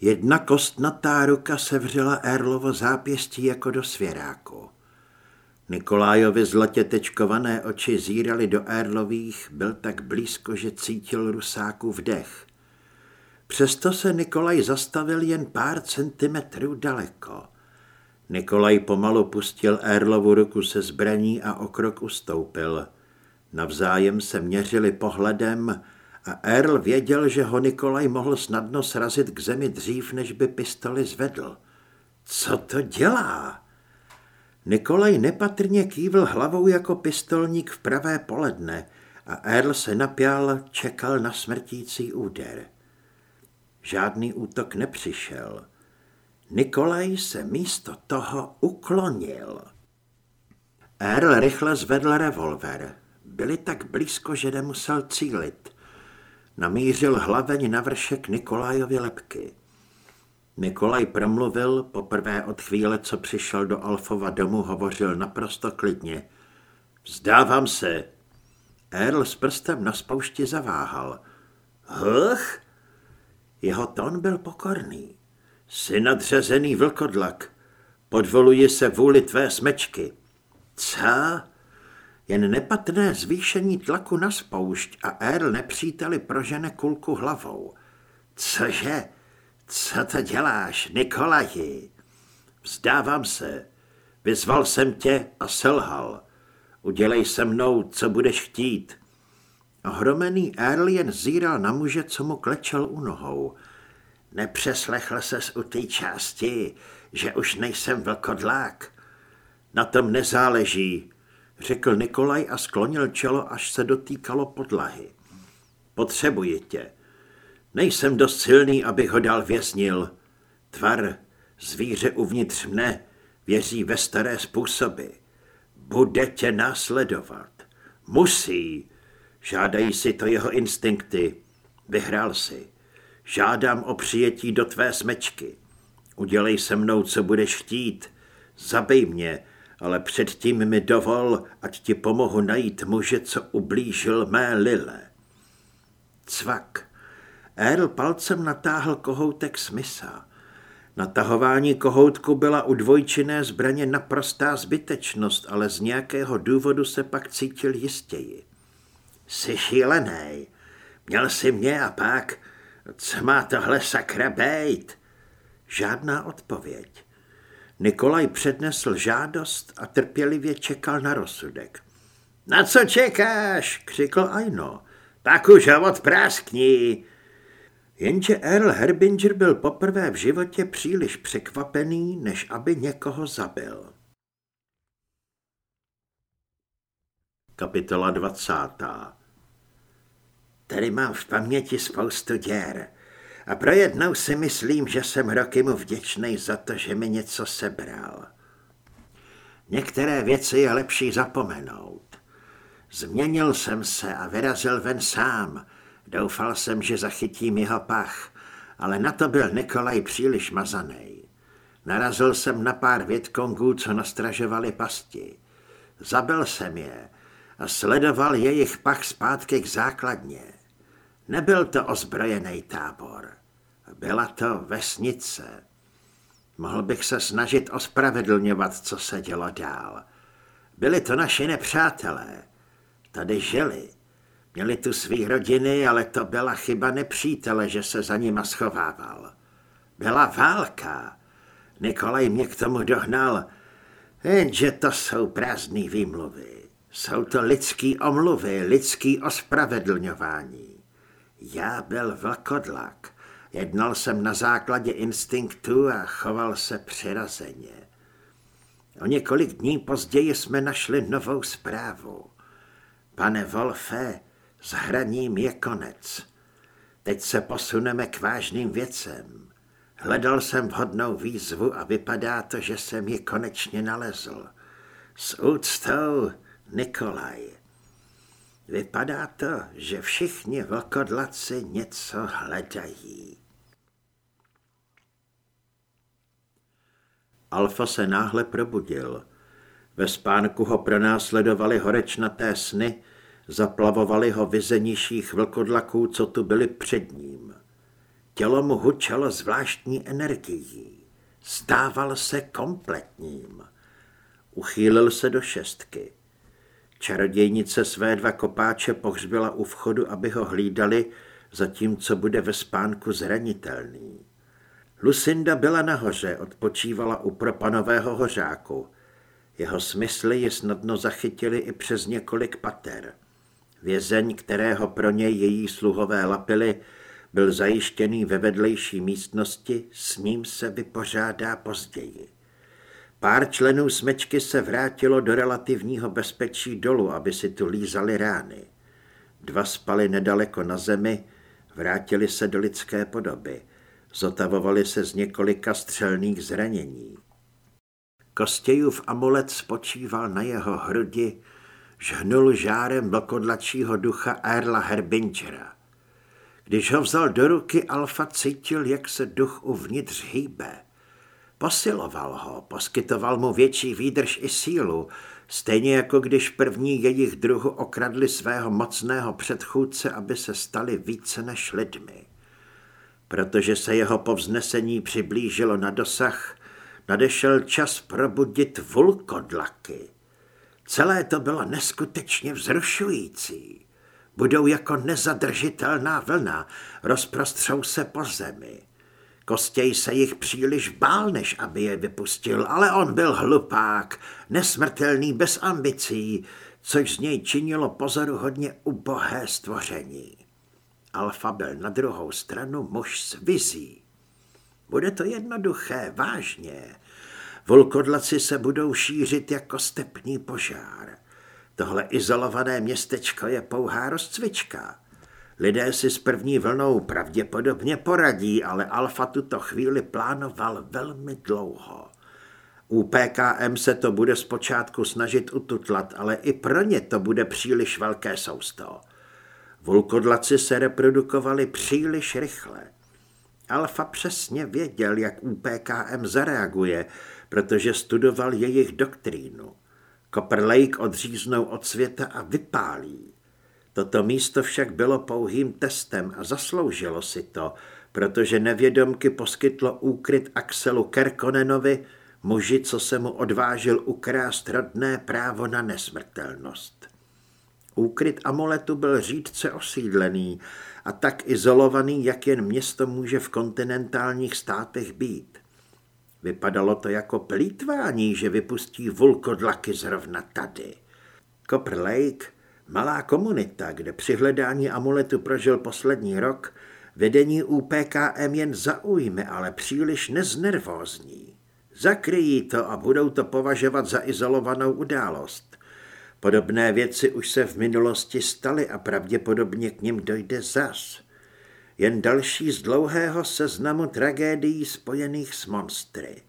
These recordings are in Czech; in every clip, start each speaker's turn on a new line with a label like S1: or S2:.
S1: Jedna kostnatá ruka sevřela Erlovo zápěstí jako do svěráku. Nikolájovi zlatě tečkované oči zíraly do Erlových, byl tak blízko, že cítil rusáku vdech. Přesto se Nikolaj zastavil jen pár centimetrů daleko. Nikolaj pomalu pustil Erlovu ruku se zbraní a o krok ustoupil. Navzájem se měřili pohledem a Erl věděl, že ho Nikolaj mohl snadno srazit k zemi dřív, než by pistoli zvedl. Co to dělá? Nikolaj nepatrně kývl hlavou jako pistolník v pravé poledne a Erl se napěl, čekal na smrtící úder. Žádný útok nepřišel. Nikolaj se místo toho uklonil. Erl rychle zvedl revolver. Byli tak blízko, že nemusel cílit. Namířil hlaveň na vršek Nikolajovi lepky. Nikolaj promluvil, poprvé od chvíle, co přišel do Alfova domu, hovořil naprosto klidně. Vzdávám se. Earl s prstem na spoušti zaváhal. Huch? Jeho tón byl pokorný. Jsi nadřazený vlkodlak. Podvoluji se vůli tvé smečky. Co? Jen nepatrné zvýšení tlaku na spoušť a Earl nepříteli prožene kulku hlavou. Cože? Co to děláš, Nikolaji? Vzdávám se. Vyzval jsem tě a selhal. Udělej se mnou, co budeš chtít. Ohromený Earl jen zíral na muže, co mu klečel u nohou. Nepřeslechl ses u té části, že už nejsem vlkodlák. Na tom nezáleží, řekl Nikolaj a sklonil čelo, až se dotýkalo podlahy. Potřebuji tě. Nejsem dost silný, abych ho dal věznil. Tvar, zvíře uvnitř mne, věří ve staré způsoby. Bude tě následovat. Musí. Žádají si to jeho instinkty. Vyhrál si. Žádám o přijetí do tvé smečky. Udělej se mnou, co budeš chtít. Zabij mě, ale předtím mi dovol, ať ti pomohu najít muže, co ublížil mé lile. Cvak. Earl palcem natáhl kohoutek smysa. Natahování kohoutku byla u dvojčinné zbraně naprostá zbytečnost, ale z nějakého důvodu se pak cítil jistěji. Jsi šílený. Měl si mě a pak... Co má tohle sakra bejt? Žádná odpověď. Nikolaj přednesl žádost a trpělivě čekal na rozsudek. Na co čekáš? křikl Aino. Tak už ho odpráskni. Jenže Earl Herbinger byl poprvé v životě příliš překvapený, než aby někoho zabil. Kapitola 20. Tady mám v paměti spoustu děr a pro jednou si myslím, že jsem roky mu vděčný za to, že mi něco sebral. Některé věci je lepší zapomenout. Změnil jsem se a vyrazil ven sám, Doufal jsem, že zachytím jeho pach, ale na to byl Nikolaj příliš mazaný. Narazil jsem na pár větkongů, co nastražovali pasti. Zabil jsem je a sledoval jejich pach zpátky k základně. Nebyl to ozbrojený tábor. Byla to vesnice. Mohl bych se snažit ospravedlňovat, co se dělo dál. Byli to naši nepřátelé. Tady žili. Měli tu svý rodiny, ale to byla chyba nepřítele, že se za nima schovával. Byla válka. Nikolaj mě k tomu dohnal, jenže to jsou prázdný výmluvy. Jsou to lidský omluvy, lidský ospravedlňování. Já byl vlkodlak. Jednal jsem na základě instinktu a choval se přirazeně. O několik dní později jsme našli novou zprávu. Pane Wolfe, s hraním je konec. Teď se posuneme k vážným věcem. Hledal jsem vhodnou výzvu a vypadá to, že jsem ji konečně nalezl. S úctou Nikolaj. Vypadá to, že všichni vlkodlaci něco hledají. Alfa se náhle probudil. Ve spánku ho pronásledovali horečnaté sny, Zaplavovali ho vize nižších vlkodlaků, co tu byli před ním. Tělo mu hučelo zvláštní energií. Stával se kompletním. Uchýlil se do šestky. Čarodějnice své dva kopáče pohřbila u vchodu, aby ho hlídali, zatímco bude ve spánku zranitelný. Lucinda byla nahoře, odpočívala u propanového hořáku. Jeho smysly ji snadno zachytili i přes několik pater. Vězeň, kterého pro něj její sluhové lapily, byl zajištěný ve vedlejší místnosti, s ním se vypořádá později. Pár členů smečky se vrátilo do relativního bezpečí dolů, aby si tu lízali rány. Dva spali nedaleko na zemi, vrátili se do lidské podoby. Zotavovali se z několika střelných zranění. Kostějův amulet spočíval na jeho hrudi, žhnul žárem vlkodlačího ducha Erla Herbingera. Když ho vzal do ruky, Alfa cítil, jak se duch uvnitř hýbe. Posiloval ho, poskytoval mu větší výdrž i sílu, stejně jako když první jejich druhu okradli svého mocného předchůdce, aby se stali více než lidmi. Protože se jeho povznesení přiblížilo na dosah, nadešel čas probudit vulkodlaky. Celé to bylo neskutečně vzrušující. Budou jako nezadržitelná vlna, rozprostřou se po zemi. Kostěj se jich příliš bál, než aby je vypustil, ale on byl hlupák, nesmrtelný bez ambicí, což z něj činilo pozoru hodně ubohé stvoření. Alfa byl na druhou stranu muž s vizí. Bude to jednoduché, vážně. Volkodlaci se budou šířit jako stepní požár. Tohle izolované městečko je pouhá rozcvička. Lidé si s první vlnou pravděpodobně poradí, ale Alfa tuto chvíli plánoval velmi dlouho. U PKM se to bude zpočátku snažit ututlat, ale i pro ně to bude příliš velké sousto. Vulkodlaci se reprodukovali příliš rychle. Alfa přesně věděl, jak UPKM zareaguje, protože studoval jejich doktrínu. Copper Lake odříznou od světa a vypálí. Toto místo však bylo pouhým testem a zasloužilo si to, protože nevědomky poskytlo úkryt Axelu Kerkonenovi, muži, co se mu odvážil ukrást rodné právo na nesmrtelnost. Úkryt amuletu byl řídce osídlený a tak izolovaný, jak jen město může v kontinentálních státech být. Vypadalo to jako plítvání, že vypustí vulkodlaky zrovna tady. Copper Lake, malá komunita, kde při hledání amuletu prožil poslední rok, vedení UPKM jen zaujme, ale příliš neznervózní. Zakryjí to a budou to považovat za izolovanou událost. Podobné věci už se v minulosti staly a pravděpodobně k ním dojde zas jen další z dlouhého seznamu tragédií spojených s monstry.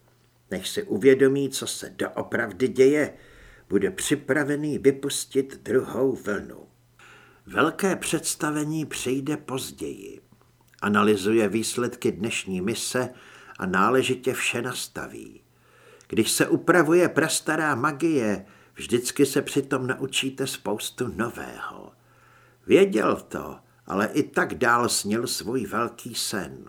S1: Než si uvědomí, co se doopravdy děje, bude připravený vypustit druhou vlnu. Velké představení přijde později. Analyzuje výsledky dnešní mise a náležitě vše nastaví. Když se upravuje prastará magie, vždycky se přitom naučíte spoustu nového. Věděl to, ale i tak dál snil svůj velký sen.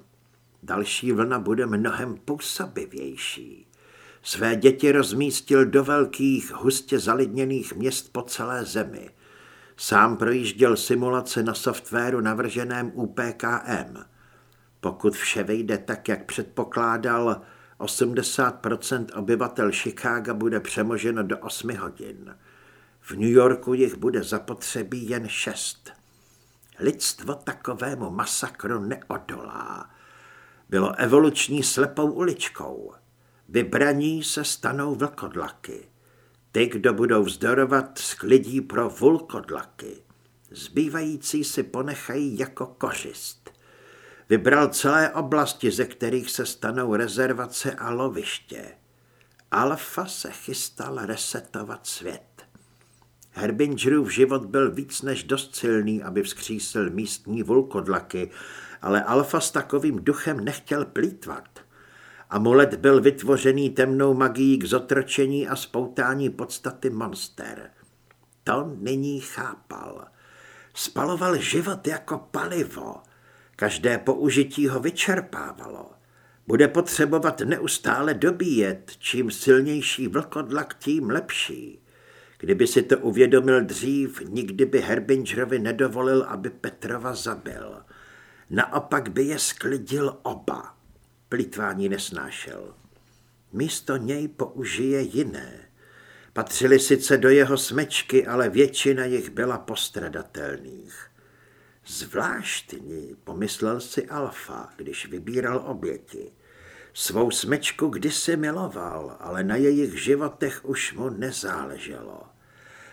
S1: Další vlna bude mnohem působivější. Své děti rozmístil do velkých, hustě zalidněných měst po celé zemi. Sám projížděl simulace na softwaru navrženém UPKM. Pokud vše vejde tak, jak předpokládal, 80% obyvatel Chicaga bude přemoženo do 8 hodin. V New Yorku jich bude zapotřebí jen 6. Lidstvo takovému masakru neodolá. Bylo evoluční slepou uličkou. Vybraní se stanou vlkodlaky. Ty, kdo budou vzdorovat, sklidí pro vulkodlaky. Zbývající si ponechají jako kořist. Vybral celé oblasti, ze kterých se stanou rezervace a loviště. Alfa se chystal resetovat svět. Herbingerův život byl víc než dost silný, aby vzkřísil místní vulkodlaky, ale Alfa s takovým duchem nechtěl plítvat. Amulet byl vytvořený temnou magií k zotročení a spoutání podstaty monster. To nyní chápal. Spaloval život jako palivo. Každé použití ho vyčerpávalo. Bude potřebovat neustále dobíjet, čím silnější vlkodlak, tím lepší. Kdyby si to uvědomil dřív, nikdy by Herbingerovi nedovolil, aby Petrova zabil. Naopak by je sklidil oba. Plitvání nesnášel. Místo něj použije jiné. Patřili sice do jeho smečky, ale většina jich byla postradatelných. Zvláštní, pomyslel si Alfa, když vybíral oběti. Svou smečku kdysi miloval, ale na jejich životech už mu nezáleželo.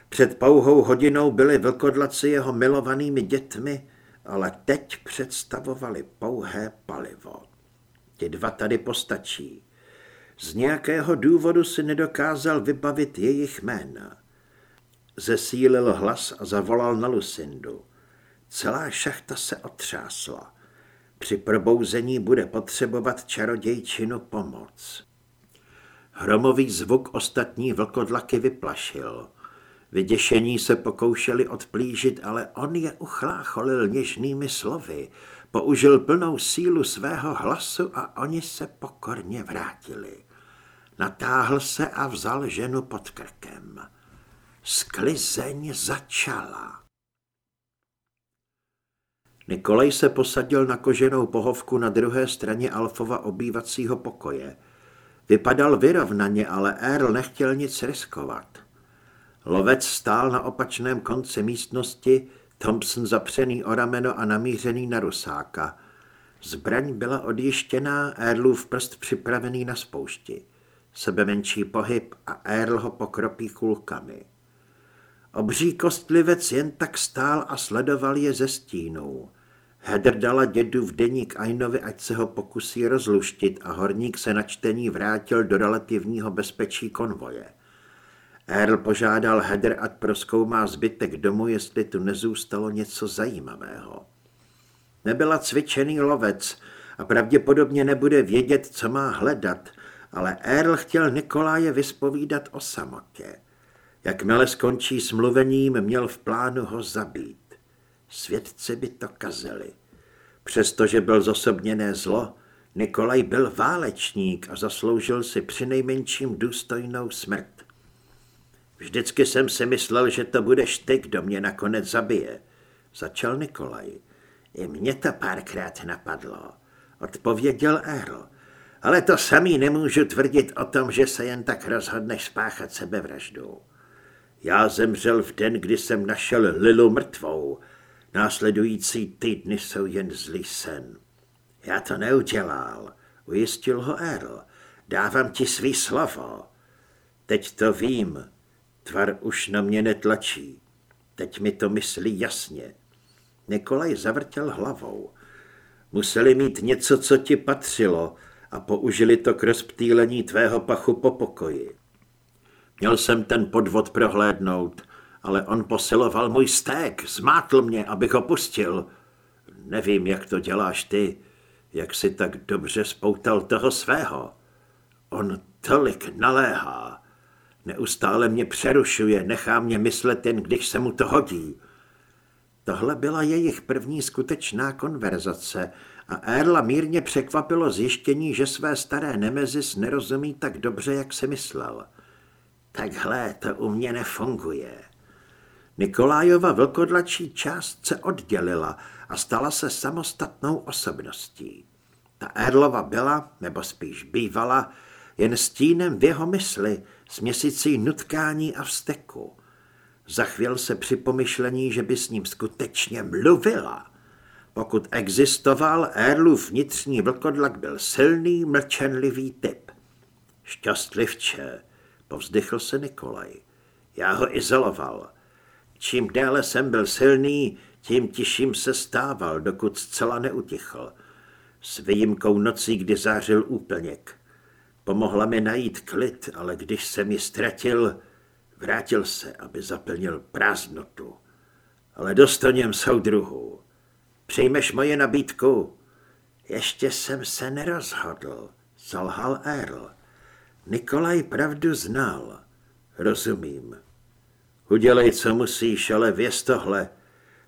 S1: Před pouhou hodinou byli vlkodlaci jeho milovanými dětmi, ale teď představovali pouhé palivo. Ti dva tady postačí. Z nějakého důvodu si nedokázal vybavit jejich jména. Zesílil hlas a zavolal na Lucindu. Celá šachta se otřásla. Při probouzení bude potřebovat čarodějčinu pomoc. Hromový zvuk ostatní vlkodlaky vyplašil. Vyděšení se pokoušeli odplížit, ale on je uchlácholil něžnými slovy, použil plnou sílu svého hlasu a oni se pokorně vrátili. Natáhl se a vzal ženu pod krkem. Sklizeň začala. Nikolaj se posadil na koženou pohovku na druhé straně Alfova obývacího pokoje. Vypadal vyrovnaně, ale Earl nechtěl nic riskovat. Lovec stál na opačném konci místnosti, Thompson zapřený o rameno a namířený na rusáka. Zbraň byla odjištěná, Earlův prst připravený na spoušti. Sebe menší pohyb a Earl ho pokropí kulkami. Obří kostlivec jen tak stál a sledoval je ze stínů. Hedr dala dědu v deník Ainovi, ať se ho pokusí rozluštit a horník se na čtení vrátil do relativního bezpečí konvoje. Earl požádal Hedr, ať proskoumá zbytek domu, jestli tu nezůstalo něco zajímavého. Nebyla cvičený lovec a pravděpodobně nebude vědět, co má hledat, ale Earl chtěl Nikoláje vyspovídat o samotě. Jakmile skončí s mluvením, měl v plánu ho zabít. Svědci by to kazeli. Přestože byl zosobněné zlo, Nikolaj byl válečník a zasloužil si přinejmenším důstojnou smrt. Vždycky jsem si myslel, že to budeš ty, kdo mě nakonec zabije. Začal Nikolaj. I mě to párkrát napadlo. Odpověděl Earl. Ale to samý nemůžu tvrdit o tom, že se jen tak rozhodneš spáchat sebevraždu. Já zemřel v den, kdy jsem našel Lilu mrtvou. Následující týdny jsou jen zlý sen. Já to neudělal, ujistil ho Earl. Dávám ti svý slovo. Teď to vím, Tvar už na mě netlačí. Teď mi to myslí jasně. Nikolaj zavrtěl hlavou. Museli mít něco, co ti patřilo a použili to k rozptýlení tvého pachu po pokoji. Měl jsem ten podvod prohlédnout, ale on posiloval můj sték, zmátl mě, abych ho pustil. Nevím, jak to děláš ty, jak si tak dobře spoutal toho svého. On tolik naléhá. Neustále mě přerušuje, nechá mě myslet jen, když se mu to hodí. Tohle byla jejich první skutečná konverzace a Erla mírně překvapilo zjištění, že své staré Nemezis nerozumí tak dobře, jak se myslel. Takhle to u mě nefunguje. Nikolájova vlkodlačí část se oddělila a stala se samostatnou osobností. Ta Erlova byla, nebo spíš bývala, jen stínem v jeho mysli, směsicí nutkání a vzteku. Zachvěl se při pomyšlení, že by s ním skutečně mluvila. Pokud existoval, Erlův vnitřní vlkodlak byl silný, mlčenlivý typ. Šťastlivče, povzdychl se Nikolaj. Já ho izoloval. Čím déle jsem byl silný, tím tiším se stával, dokud zcela neutichl. S výjimkou nocí, kdy zářil úplněk. Pomohla mi najít klid, ale když jsem ji ztratil, vrátil se, aby zaplnil prázdnotu. Ale dost o něm soudruhu. Přijmeš moje nabídku? Ještě jsem se nerozhodl, zalhal Earl. Nikolaj pravdu znal. Rozumím. Udělej, co musíš, ale věz tohle.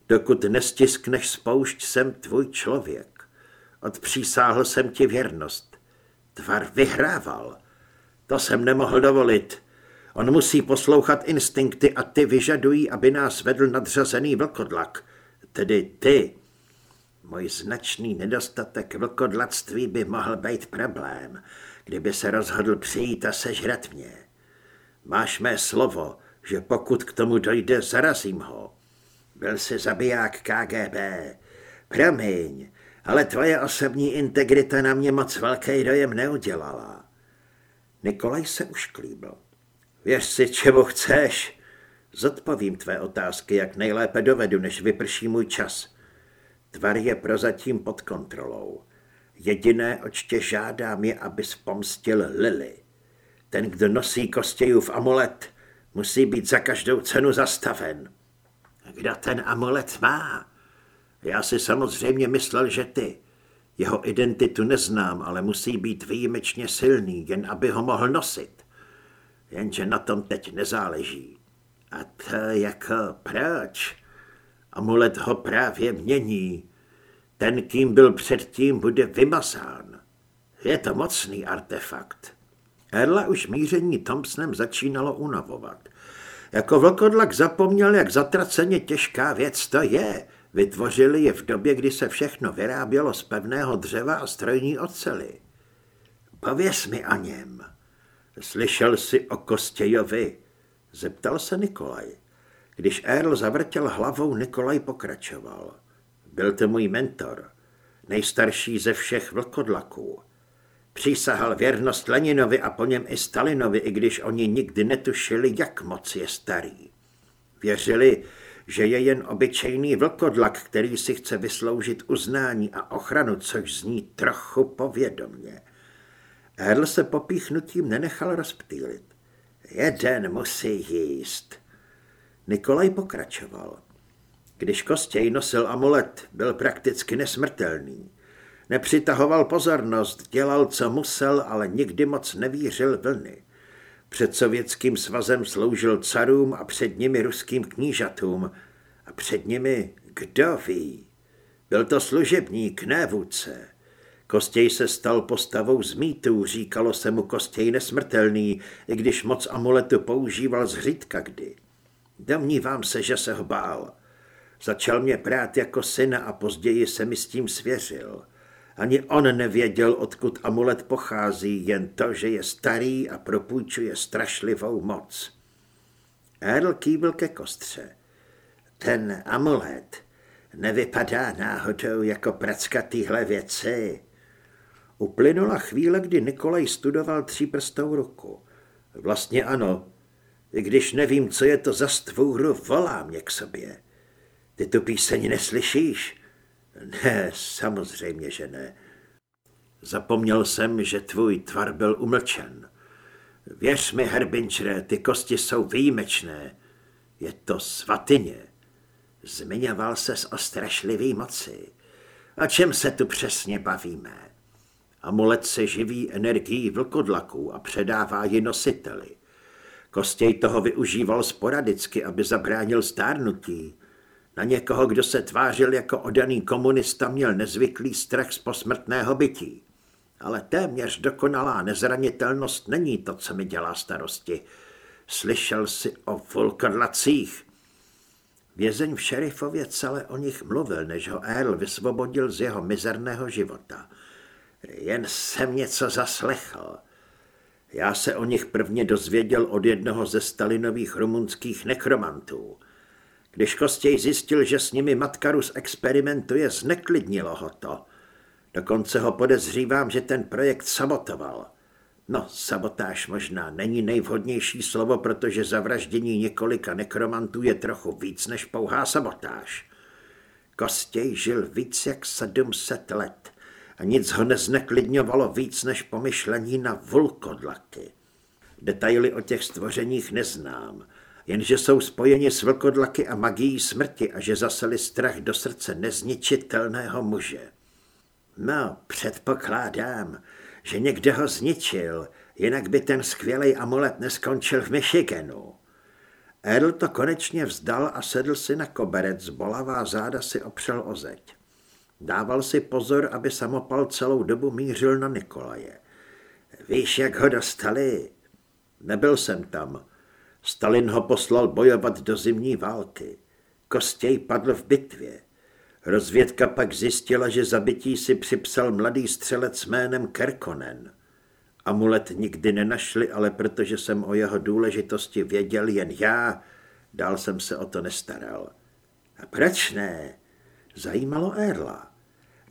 S1: Dokud nestiskneš spoušť, jsem tvůj člověk. Odpřísáhl jsem ti věrnost. Tvar vyhrával. To jsem nemohl dovolit. On musí poslouchat instinkty a ty vyžadují, aby nás vedl nadřazený vlkodlak. Tedy ty. Můj značný nedostatek vlkodlactví by mohl být problém, kdyby se rozhodl přijít a sežrat mě. Máš mé slovo, že pokud k tomu dojde, zarazím ho. Byl jsi zabiják KGB. Promiň, ale tvoje osobní integrita na mě moc velký dojem neudělala. Nikolaj se ušklíbil. Věř si, čemu chceš. Zodpovím tvé otázky, jak nejlépe dovedu, než vyprší můj čas. Tvar je prozatím pod kontrolou. Jediné, oč tě žádám, je, abys pomstil Lily. Ten, kdo nosí Kostějův amulet, musí být za každou cenu zastaven. Kdo ten amulet má? Já si samozřejmě myslel, že ty. Jeho identitu neznám, ale musí být výjimečně silný, jen aby ho mohl nosit. Jenže na tom teď nezáleží. A to jako proč? Amulet ho právě mění. Ten, kým byl předtím, bude vymazán. Je to mocný artefakt. Erla už míření Thompsonem začínalo unavovat. Jako vlkodlak zapomněl, jak zatraceně těžká věc to je. Vytvořili je v době, kdy se všechno vyrábělo z pevného dřeva a strojní ocely. Pověz mi o něm. Slyšel jsi o Kostějovi? Zeptal se Nikolaj. Když Earl zavrtěl hlavou, Nikolaj pokračoval. Byl to můj mentor, nejstarší ze všech vlkodlaků. Přísahal věrnost Leninovi a po něm i Stalinovi, i když oni nikdy netušili, jak moc je starý. Věřili, že je jen obyčejný vlkodlak, který si chce vysloužit uznání a ochranu, což zní trochu povědomně. Erl se popíchnutím nenechal rozptýlit. Jeden musí jíst. Nikolaj pokračoval. Když Kostěj nosil amulet, byl prakticky nesmrtelný. Nepřitahoval pozornost, dělal, co musel, ale nikdy moc nevířil vlny. Před sovětským svazem sloužil carům a před nimi ruským knížatům. A před nimi kdo ví? Byl to služebník, ne vůdce. Kostěj se stal postavou z mýtů, říkalo se mu Kostěj nesmrtelný, i když moc amuletu používal zřídka kdy. Domnívám se, že se ho bál. Začal mě prát jako syna a později se mi s tím svěřil. Ani on nevěděl, odkud amulet pochází, jen to, že je starý a propůjčuje strašlivou moc. Earl kývil ke kostře. Ten amulet nevypadá náhodou jako pracka týhle věci. Uplynula chvíle, kdy Nikolaj studoval tříprstou ruku. Vlastně ano, i když nevím, co je to za stvůru, volá mě k sobě. Ty tu píseň neslyšíš? Ne, samozřejmě, že ne. Zapomněl jsem, že tvůj tvar byl umlčen. Věř mi, Herbinčre, ty kosti jsou výjimečné. Je to svatyně. Zmiňoval ses o strašlivý moci. O čem se tu přesně bavíme? Amulet se živí energií vlkodlaků a předává ji nositeli. Kostěj toho využíval sporadicky, aby zabránil stárnutí. Na někoho, kdo se tvářil jako odaný komunista, měl nezvyklý strach z posmrtného bytí. Ale téměř dokonalá nezranitelnost není to, co mi dělá starosti. Slyšel jsi o vulkodlacích? Vězeň v šerifově celé o nich mluvil, než ho Earl vysvobodil z jeho mizerného života. Jen jsem něco zaslechl. Já se o nich prvně dozvěděl od jednoho ze Stalinových rumunských nekromantů. Když Kostěj zjistil, že s nimi Matkarus experimentuje, zneklidnilo ho to. Dokonce ho podezřívám, že ten projekt sabotoval. No, sabotáž možná není nejvhodnější slovo, protože zavraždění několika nekromantů je trochu víc než pouhá sabotáž. Kostěj žil víc jak 700 let a nic ho nezneklidňovalo víc než pomyšlení na vulkodlaky. Detaily o těch stvořeních neznám, jenže jsou spojeni s vlkodlaky a magií smrti a že zaseli strach do srdce nezničitelného muže. No, předpokládám, že někdo ho zničil, jinak by ten skvělý amulet neskončil v Michiganu. Erl to konečně vzdal a sedl si na koberec, bolavá záda si opřel o zeď. Dával si pozor, aby samopal celou dobu mířil na Nikolaje. Víš, jak ho dostali? Nebyl jsem tam. Stalin ho poslal bojovat do zimní války. Kostěj padl v bitvě. Rozvědka pak zjistila, že zabití si připsal mladý střelec jménem Kerkonen. Amulet nikdy nenašli, ale protože jsem o jeho důležitosti věděl jen já, dál jsem se o to nestaral. A proč ne? Zajímalo Erla.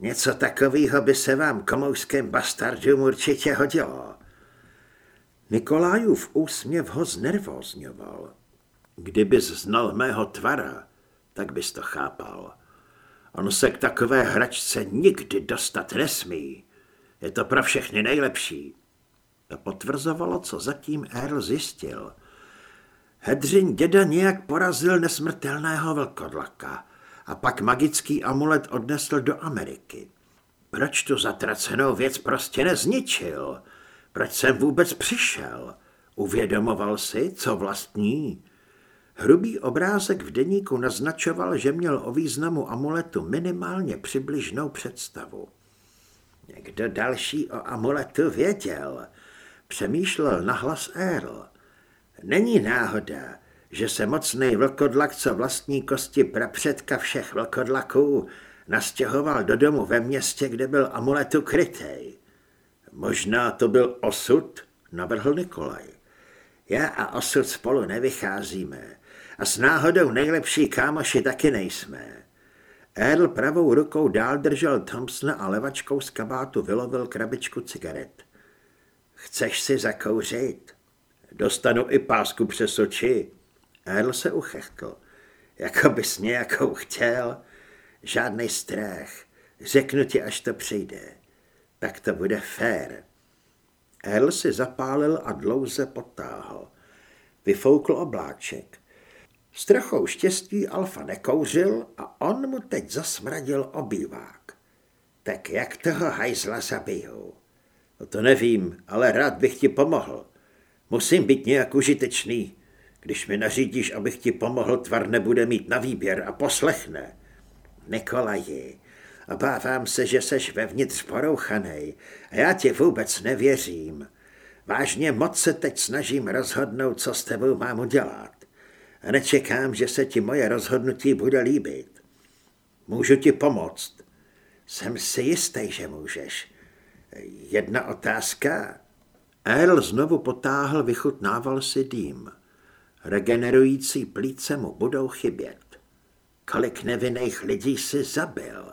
S1: Něco takového by se vám komouském bastardům určitě hodilo. Nikolájův úsměv ho znervózňoval. Kdybys znal mého tvara, tak bys to chápal. On se k takové hračce nikdy dostat nesmí. Je to pro všechny nejlepší. To potvrzovalo, co zatím Earl zjistil. Hedřin děda nějak porazil nesmrtelného velkodlaka a pak magický amulet odnesl do Ameriky. Proč tu zatracenou věc prostě nezničil? Proč jsem vůbec přišel? Uvědomoval si, co vlastní? Hrubý obrázek v deníku naznačoval, že měl o významu amuletu minimálně přibližnou představu. Někdo další o amuletu věděl. Přemýšlel nahlas Earl. Není náhoda, že se mocný vlkodlak, co vlastní kosti prapředka všech vlkodlaků, nastěhoval do domu ve městě, kde byl amuletu krytej. Možná to byl osud, navrhl Nikolaj. Já a osud spolu nevycházíme a s náhodou nejlepší kámoši taky nejsme. Earl pravou rukou dál držel Thompsona a levačkou z kabátu vylovil krabičku cigaret. Chceš si zakouřit? Dostanu i pásku přes oči. Earl se uchechtl. Jako bys nějakou chtěl. Žádný strach. Řeknu ti, až to přijde. Tak to bude fér. Earl si zapálil a dlouze potáhl. Vyfoukl obláček. S trochou štěstí Alfa nekouřil a on mu teď zasmradil obývák. Tak jak toho hajzla zabijou? No to nevím, ale rád bych ti pomohl. Musím být nějak užitečný. Když mi nařídíš, abych ti pomohl, tvar nebude mít na výběr a poslechne. Nikolaji, obávám se, že seš vevnitř porouchanej a já ti vůbec nevěřím. Vážně moc se teď snažím rozhodnout, co s tebou mám udělat. A nečekám, že se ti moje rozhodnutí bude líbit. Můžu ti pomoct. Jsem si jistý, že můžeš. Jedna otázka. Earl znovu potáhl, vychutnával si dým. Regenerující plíce mu budou chybět. Kolik nevinných lidí si zabil?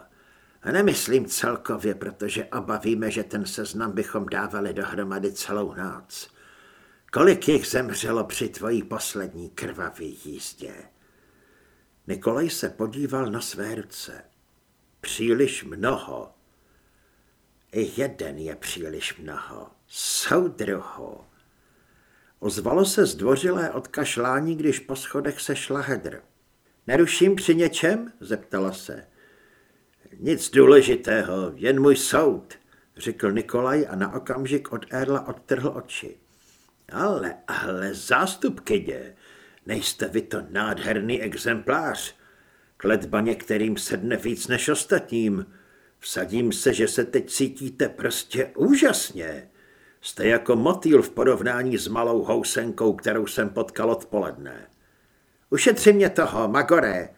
S1: Nemyslím celkově, protože oba víme, že ten seznam bychom dávali dohromady celou noc. Kolik jich zemřelo při tvojí poslední krvavý jízdě? Nikolaj se podíval na své ruce. Příliš mnoho. I jeden je příliš mnoho. Soudruhu. Ozvalo se zdvořilé odkašlání, když po schodech sešla Hedr. Neruším při něčem? zeptala se. Nic důležitého, jen můj soud, řekl Nikolaj a na okamžik od Erla odtrhl oči. Ale, ale, zástupkyně, nejste vy to nádherný exemplář. Kletba některým sedne víc než ostatním. Vsadím se, že se teď cítíte prostě úžasně. Jste jako motýl v porovnání s malou housenkou, kterou jsem potkal odpoledne. Ušetři mě toho, Magore.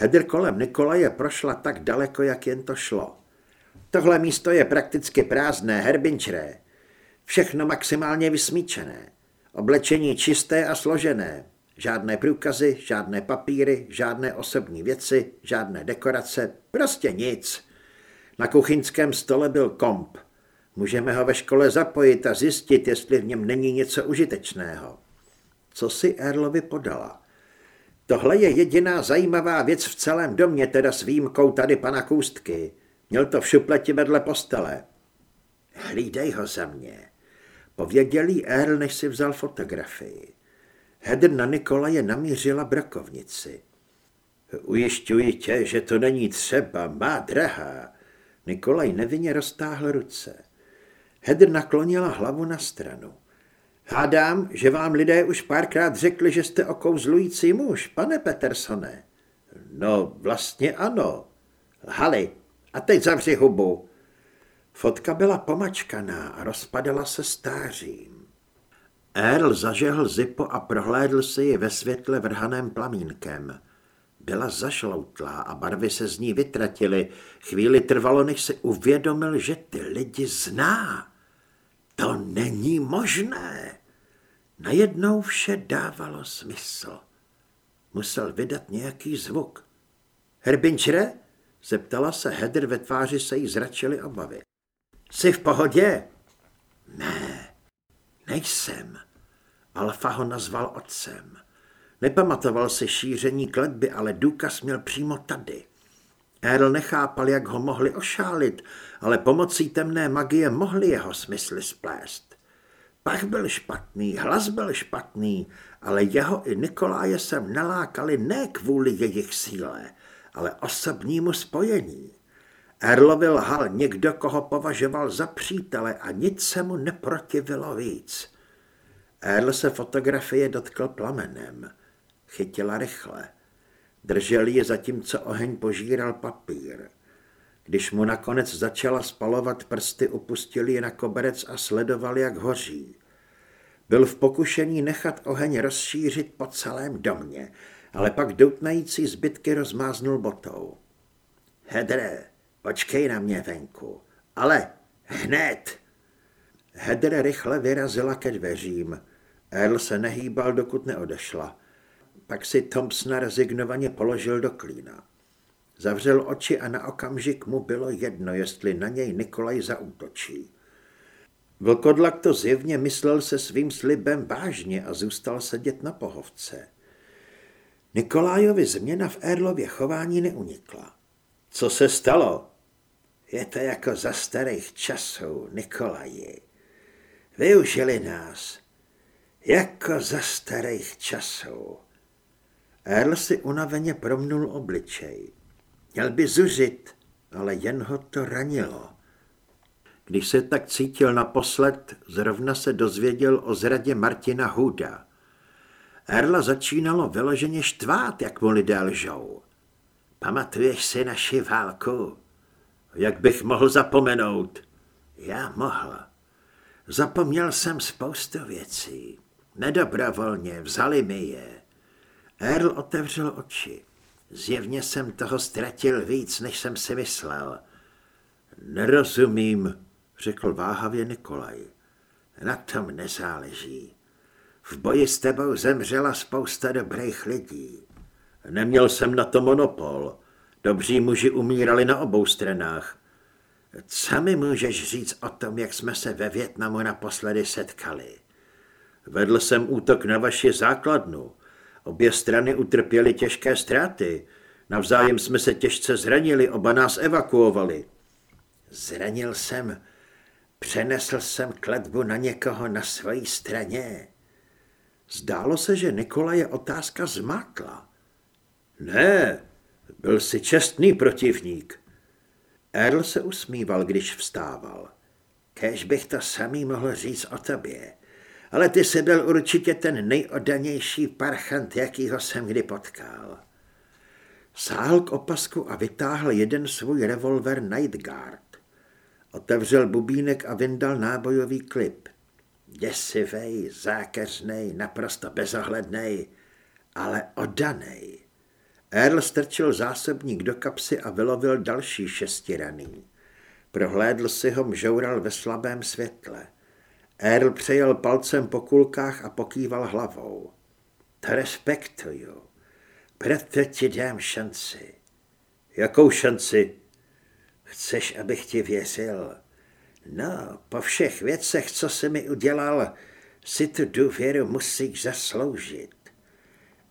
S1: Hedr kolem Nikolaje prošla tak daleko, jak jen to šlo. Tohle místo je prakticky prázdné, herbinčré. Všechno maximálně vysmíčené. Oblečení čisté a složené. Žádné průkazy, žádné papíry, žádné osobní věci, žádné dekorace, prostě nic. Na kuchyňském stole byl komp. Můžeme ho ve škole zapojit a zjistit, jestli v něm není něco užitečného. Co si Erlovi podala? Tohle je jediná zajímavá věc v celém domě, teda s výjimkou tady pana Kůstky. Měl to v šupleti vedle postele. Hlídej ho za mě. Pověděl jí Earl, než si vzal fotografii. Hedr na Nikolaje namířila brakovnici. Ujišťuji tě, že to není třeba, má drahá. Nikolaj nevinně roztáhl ruce. Hedr naklonila hlavu na stranu. Hádám, že vám lidé už párkrát řekli, že jste okouzlující muž, pane Petersone. No, vlastně ano. Hali, a teď zavři hubu. Fotka byla pomačkaná a rozpadala se stářím. Earl zažehl zipo a prohlédl si ji ve světle vrhaném plamínkem. Byla zašloutlá a barvy se z ní vytratily. Chvíli trvalo, než se uvědomil, že ty lidi zná. To není možné. Najednou vše dávalo smysl. Musel vydat nějaký zvuk. Herbinčere? Zeptala se Hedr, ve tváři se jí zračily obavy. Jsi v pohodě? Ne, nejsem. Alfa ho nazval otcem. Nepamatoval si šíření kletby, ale důkaz měl přímo tady. Earl nechápal, jak ho mohli ošálit, ale pomocí temné magie mohli jeho smysly splést. Pach byl špatný, hlas byl špatný, ale jeho i Nikoláje sem nalákali ne kvůli jejich síle, ale osobnímu spojení. Erlovi lhal někdo, koho považoval za přítele a nic se mu neprotivilo víc. Erl se fotografie dotkl plamenem. Chytila rychle. Držel ji zatímco oheň požíral papír. Když mu nakonec začala spalovat prsty, upustil ji na koberec a sledoval, jak hoří. Byl v pokušení nechat oheň rozšířit po celém domě, ale pak doutnající zbytky rozmáznul botou. Hedre, počkej na mě venku. Ale hned! Hedre rychle vyrazila ke dveřím. Earl se nehýbal, dokud neodešla. Pak si Thompsona rezignovaně položil do klína. Zavřel oči a na okamžik mu bylo jedno, jestli na něj Nikolaj zaútočí. Vlkodlak to zjevně myslel se svým slibem vážně a zůstal sedět na pohovce. Nikolájovi změna v Erlově chování neunikla. Co se stalo? Je to jako za starých časů, Nikolaji. Využili nás. Jako za starých časů. Erl si unaveně promnul obličej. Měl by zuřit, ale jen ho to ranilo. Když se tak cítil naposled, zrovna se dozvěděl o zradě Martina Huda. Erla začínalo vyloženě štvát, jak mu lidé lžou. Pamatuješ si naši válku? Jak bych mohl zapomenout? Já mohl. Zapomněl jsem spoustu věcí. Nedobrovolně, vzali mi je. Earl otevřel oči. Zjevně jsem toho ztratil víc, než jsem si myslel. Nerozumím, řekl váhavě Nikolaj. Na tom nezáleží. V boji s tebou zemřela spousta dobrých lidí. Neměl jsem na to monopol. Dobří muži umírali na obou stranách. Co mi můžeš říct o tom, jak jsme se ve Větnamu naposledy setkali? Vedl jsem útok na vaši základnu. Obě strany utrpěly těžké ztráty. Navzájem jsme se těžce zranili, oba nás evakuovali. Zranil jsem, přenesl jsem kletbu na někoho na své straně. Zdálo se, že Nikolaje otázka zmátla. Ne, byl si čestný protivník. Earl se usmíval, když vstával. Kéž bych to samý mohl říct o tobě ale ty jsi byl určitě ten nejodanější parchant, jakýho jsem kdy potkal. Sáhl k opasku a vytáhl jeden svůj revolver Night Guard. Otevřel bubínek a vyndal nábojový klip. Děsivej, zákeřnej, naprosto bezohlednej, ale odanej. Earl strčil zásobník do kapsy a vylovil další šestiraný. Prohlédl si ho, mžoural ve slabém světle. Earl přejel palcem po kulkách a pokýval hlavou. To respektuju. Proto ti dám šanci. Jakou šanci? Chceš, abych ti věřil? No, po všech věcech, co jsi mi udělal, si tu důvěru musíš zasloužit.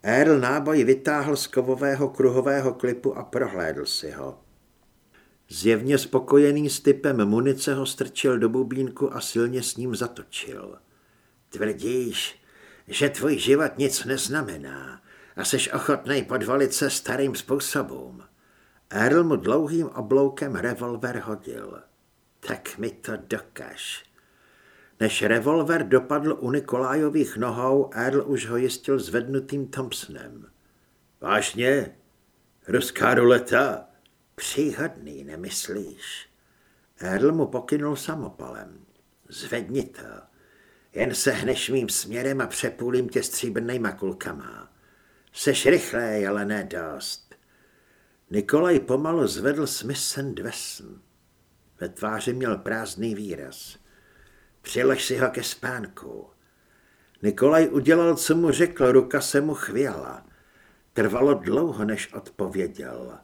S1: Earl náboj vytáhl z kovového kruhového klipu a prohlédl si ho. Zjevně spokojený s typem munice ho strčil do bubínku a silně s ním zatočil. Tvrdíš, že tvůj život nic neznamená a jsi ochotný podvolit se starým způsobům. Earl mu dlouhým obloukem revolver hodil. Tak mi to dokaž. Než revolver dopadl u Nikolájových nohou, Earl už ho jistil zvednutým Thompsonem. Vážně? Ruská ruleta? Příhodný, nemyslíš? Earl mu pokynul samopalem. Zvedni to. Jen se hneš mým směrem a přepůlím tě stříbrnýma kulkama. Seš rychlej, ale ne dost. Nikolaj pomalu zvedl Smith Wesson. Ve tváři měl prázdný výraz. Přilož si ho ke spánku. Nikolaj udělal, co mu řekl, ruka se mu chvěla. Trvalo dlouho, než odpověděl.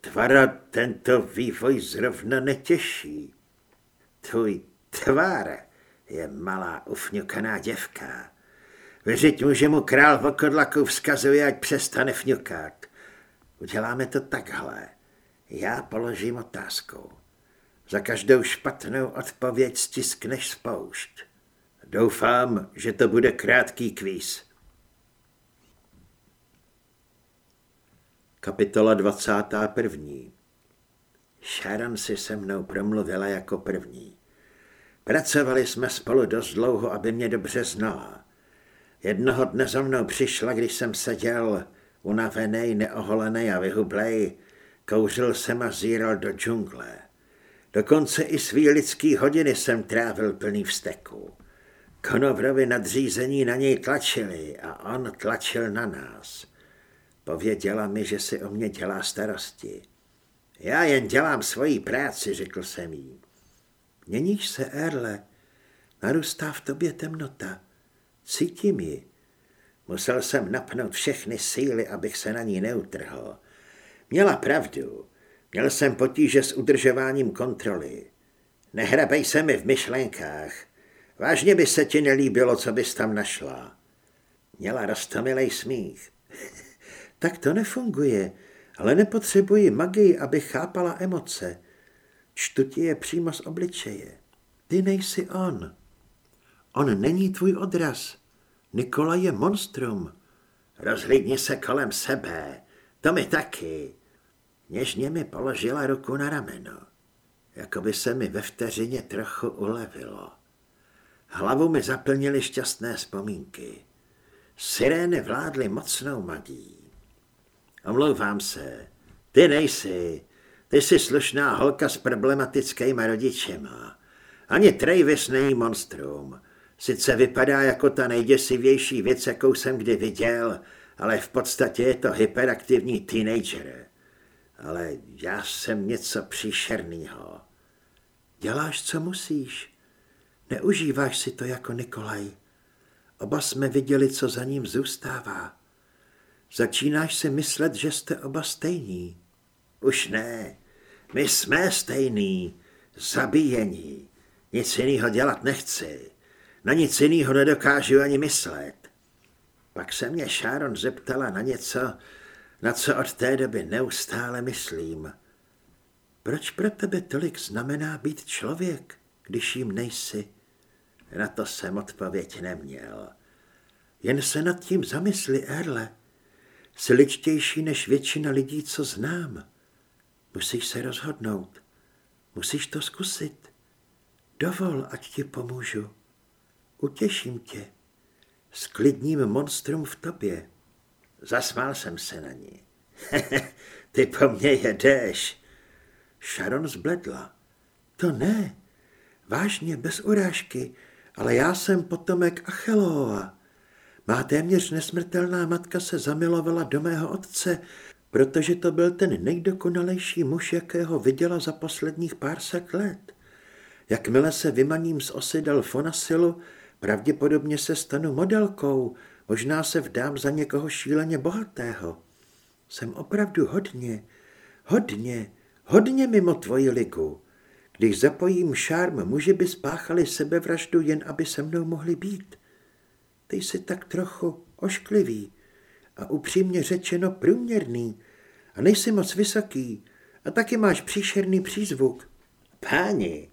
S1: Tvara tento vývoj zrovna netěší. Tvůj tvár je malá ufňukaná děvka. Věřit mu, že mu král v okodlaku vzkazuje, ať přestane fňukat. Uděláme to takhle. Já položím otázku. Za každou špatnou odpověď stiskneš spoušť. Doufám, že to bude krátký kvíz. Kapitola 21. Sharon si se mnou promluvila jako první. Pracovali jsme spolu dost dlouho, aby mě dobře znala. Jednoho dne za mnou přišla, když jsem seděl unavený, neoholený a vyhublej, kouřil jsem a zíral do džungle. Dokonce i svý lidský hodiny jsem trávil plný vzteku. Konovrovi nadřízení na něj tlačili a on tlačil na nás. Pověděla mi, že si o mě dělá starosti. Já jen dělám svoji práci, řekl jsem jí. Měníš se, Erle. Narůstá v tobě temnota. Cítím ji. Musel jsem napnout všechny síly, abych se na ní neutrhl. Měla pravdu. Měl jsem potíže s udržováním kontroly. Nehrabej se mi v myšlenkách. Vážně by se ti nelíbilo, co bys tam našla. Měla rostomilej smích. tak to nefunguje, ale nepotřebuji magii, aby chápala emoce. Čtu ti je přímo z obličeje. Ty nejsi on. On není tvůj odraz. Nikola je monstrum. Rozhlídni se kolem sebe. To mi taky. Něžně mi položila ruku na rameno. Jako by se mi ve vteřině trochu ulevilo. Hlavu mi zaplnily šťastné vzpomínky. Sirény vládly mocnou magií. Omlouvám se, ty nejsi, ty jsi slušná holka s problematickýma rodičema. Ani Travis není monstrum. Sice vypadá jako ta nejděsivější věc, jakou jsem kdy viděl, ale v podstatě je to hyperaktivní teenager ale já jsem něco příšernýho. Děláš, co musíš. Neužíváš si to jako Nikolaj. Oba jsme viděli, co za ním zůstává. Začínáš si myslet, že jste oba stejní. Už ne. My jsme stejní. Zabíjení. Nic jiného dělat nechci. Na nic jiného nedokážu ani myslet. Pak se mě Sharon zeptala na něco, na co od té doby neustále myslím. Proč pro tebe tolik znamená být člověk, když jim nejsi? Na to jsem odpověď neměl. Jen se nad tím zamysli, Erle. Jsi ličtější než většina lidí, co znám. Musíš se rozhodnout. Musíš to zkusit. Dovol, ať ti pomůžu. Utěším tě. Sklidním monstrum v tobě. Zasmál jsem se na ní. Ty po mně jedeš. Sharon zbledla. To ne. Vážně, bez urážky, ale já jsem potomek Achelova. Má téměř nesmrtelná matka se zamilovala do mého otce, protože to byl ten nejdokonalejší muž, jakého viděla za posledních pár set let. Jakmile se vymaním z osy Delfonasilu, pravděpodobně se stanu modelkou, Možná se vdám za někoho šíleně bohatého. Jsem opravdu hodně, hodně, hodně mimo tvoji ligu. Když zapojím šárm, muži by spáchali sebevraždu, jen aby se mnou mohli být. Ty jsi tak trochu ošklivý a upřímně řečeno průměrný a nejsi moc vysoký a taky máš příšerný přízvuk. Páni,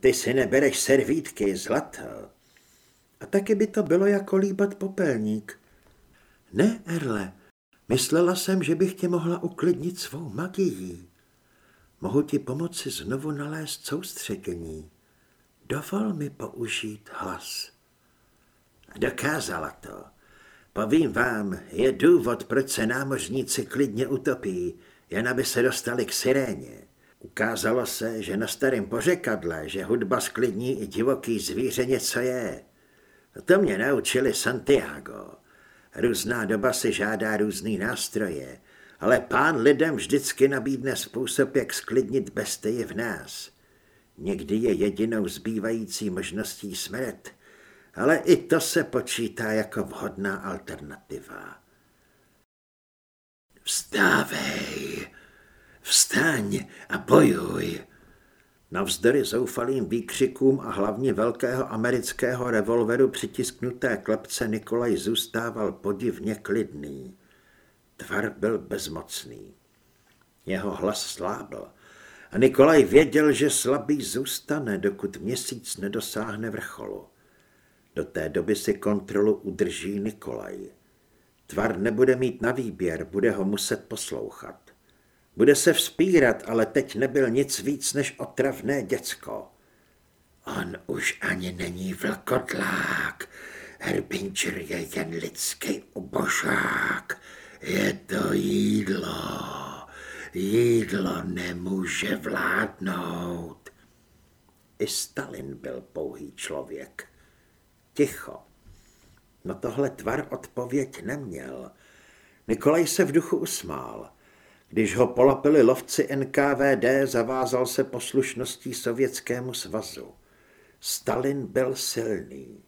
S1: ty si nebereš servítky, zlato. A taky by to bylo jako líbat popelník. Ne, Erle, myslela jsem, že bych tě mohla uklidnit svou magií. Mohu ti pomoci znovu nalézt soustředění. Dovol mi použít hlas. Dokázala to. Povím vám, je důvod, proč se námořníci klidně utopí, jen aby se dostali k siréně. Ukázalo se, že na starém pořekadle, že hudba sklidní i divoký zvíře něco je. To mě naučili Santiago. Různá doba si žádá různý nástroje, ale pán lidem vždycky nabídne způsob, jak sklidnit bestie v nás. Někdy je jedinou zbývající možností smrt, ale i to se počítá jako vhodná alternativa. Vstávej, vstaň a bojuj. Navzdory zoufalým výkřikům a hlavně velkého amerického revolveru přitisknuté klepce Nikolaj zůstával podivně klidný. Tvar byl bezmocný. Jeho hlas slábl a Nikolaj věděl, že slabý zůstane, dokud měsíc nedosáhne vrcholu. Do té doby si kontrolu udrží Nikolaj. Tvar nebude mít na výběr, bude ho muset poslouchat. Bude se vzpírat, ale teď nebyl nic víc než otravné děcko. On už ani není vlkodlák. Herbinger je jen lidský ubožák. Je to jídlo. Jídlo nemůže vládnout. I Stalin byl pouhý člověk. Ticho. No tohle tvar odpověď neměl. Nikolaj se v duchu usmál. Když ho polapili lovci NKVD, zavázal se poslušností Sovětskému svazu. Stalin byl silný.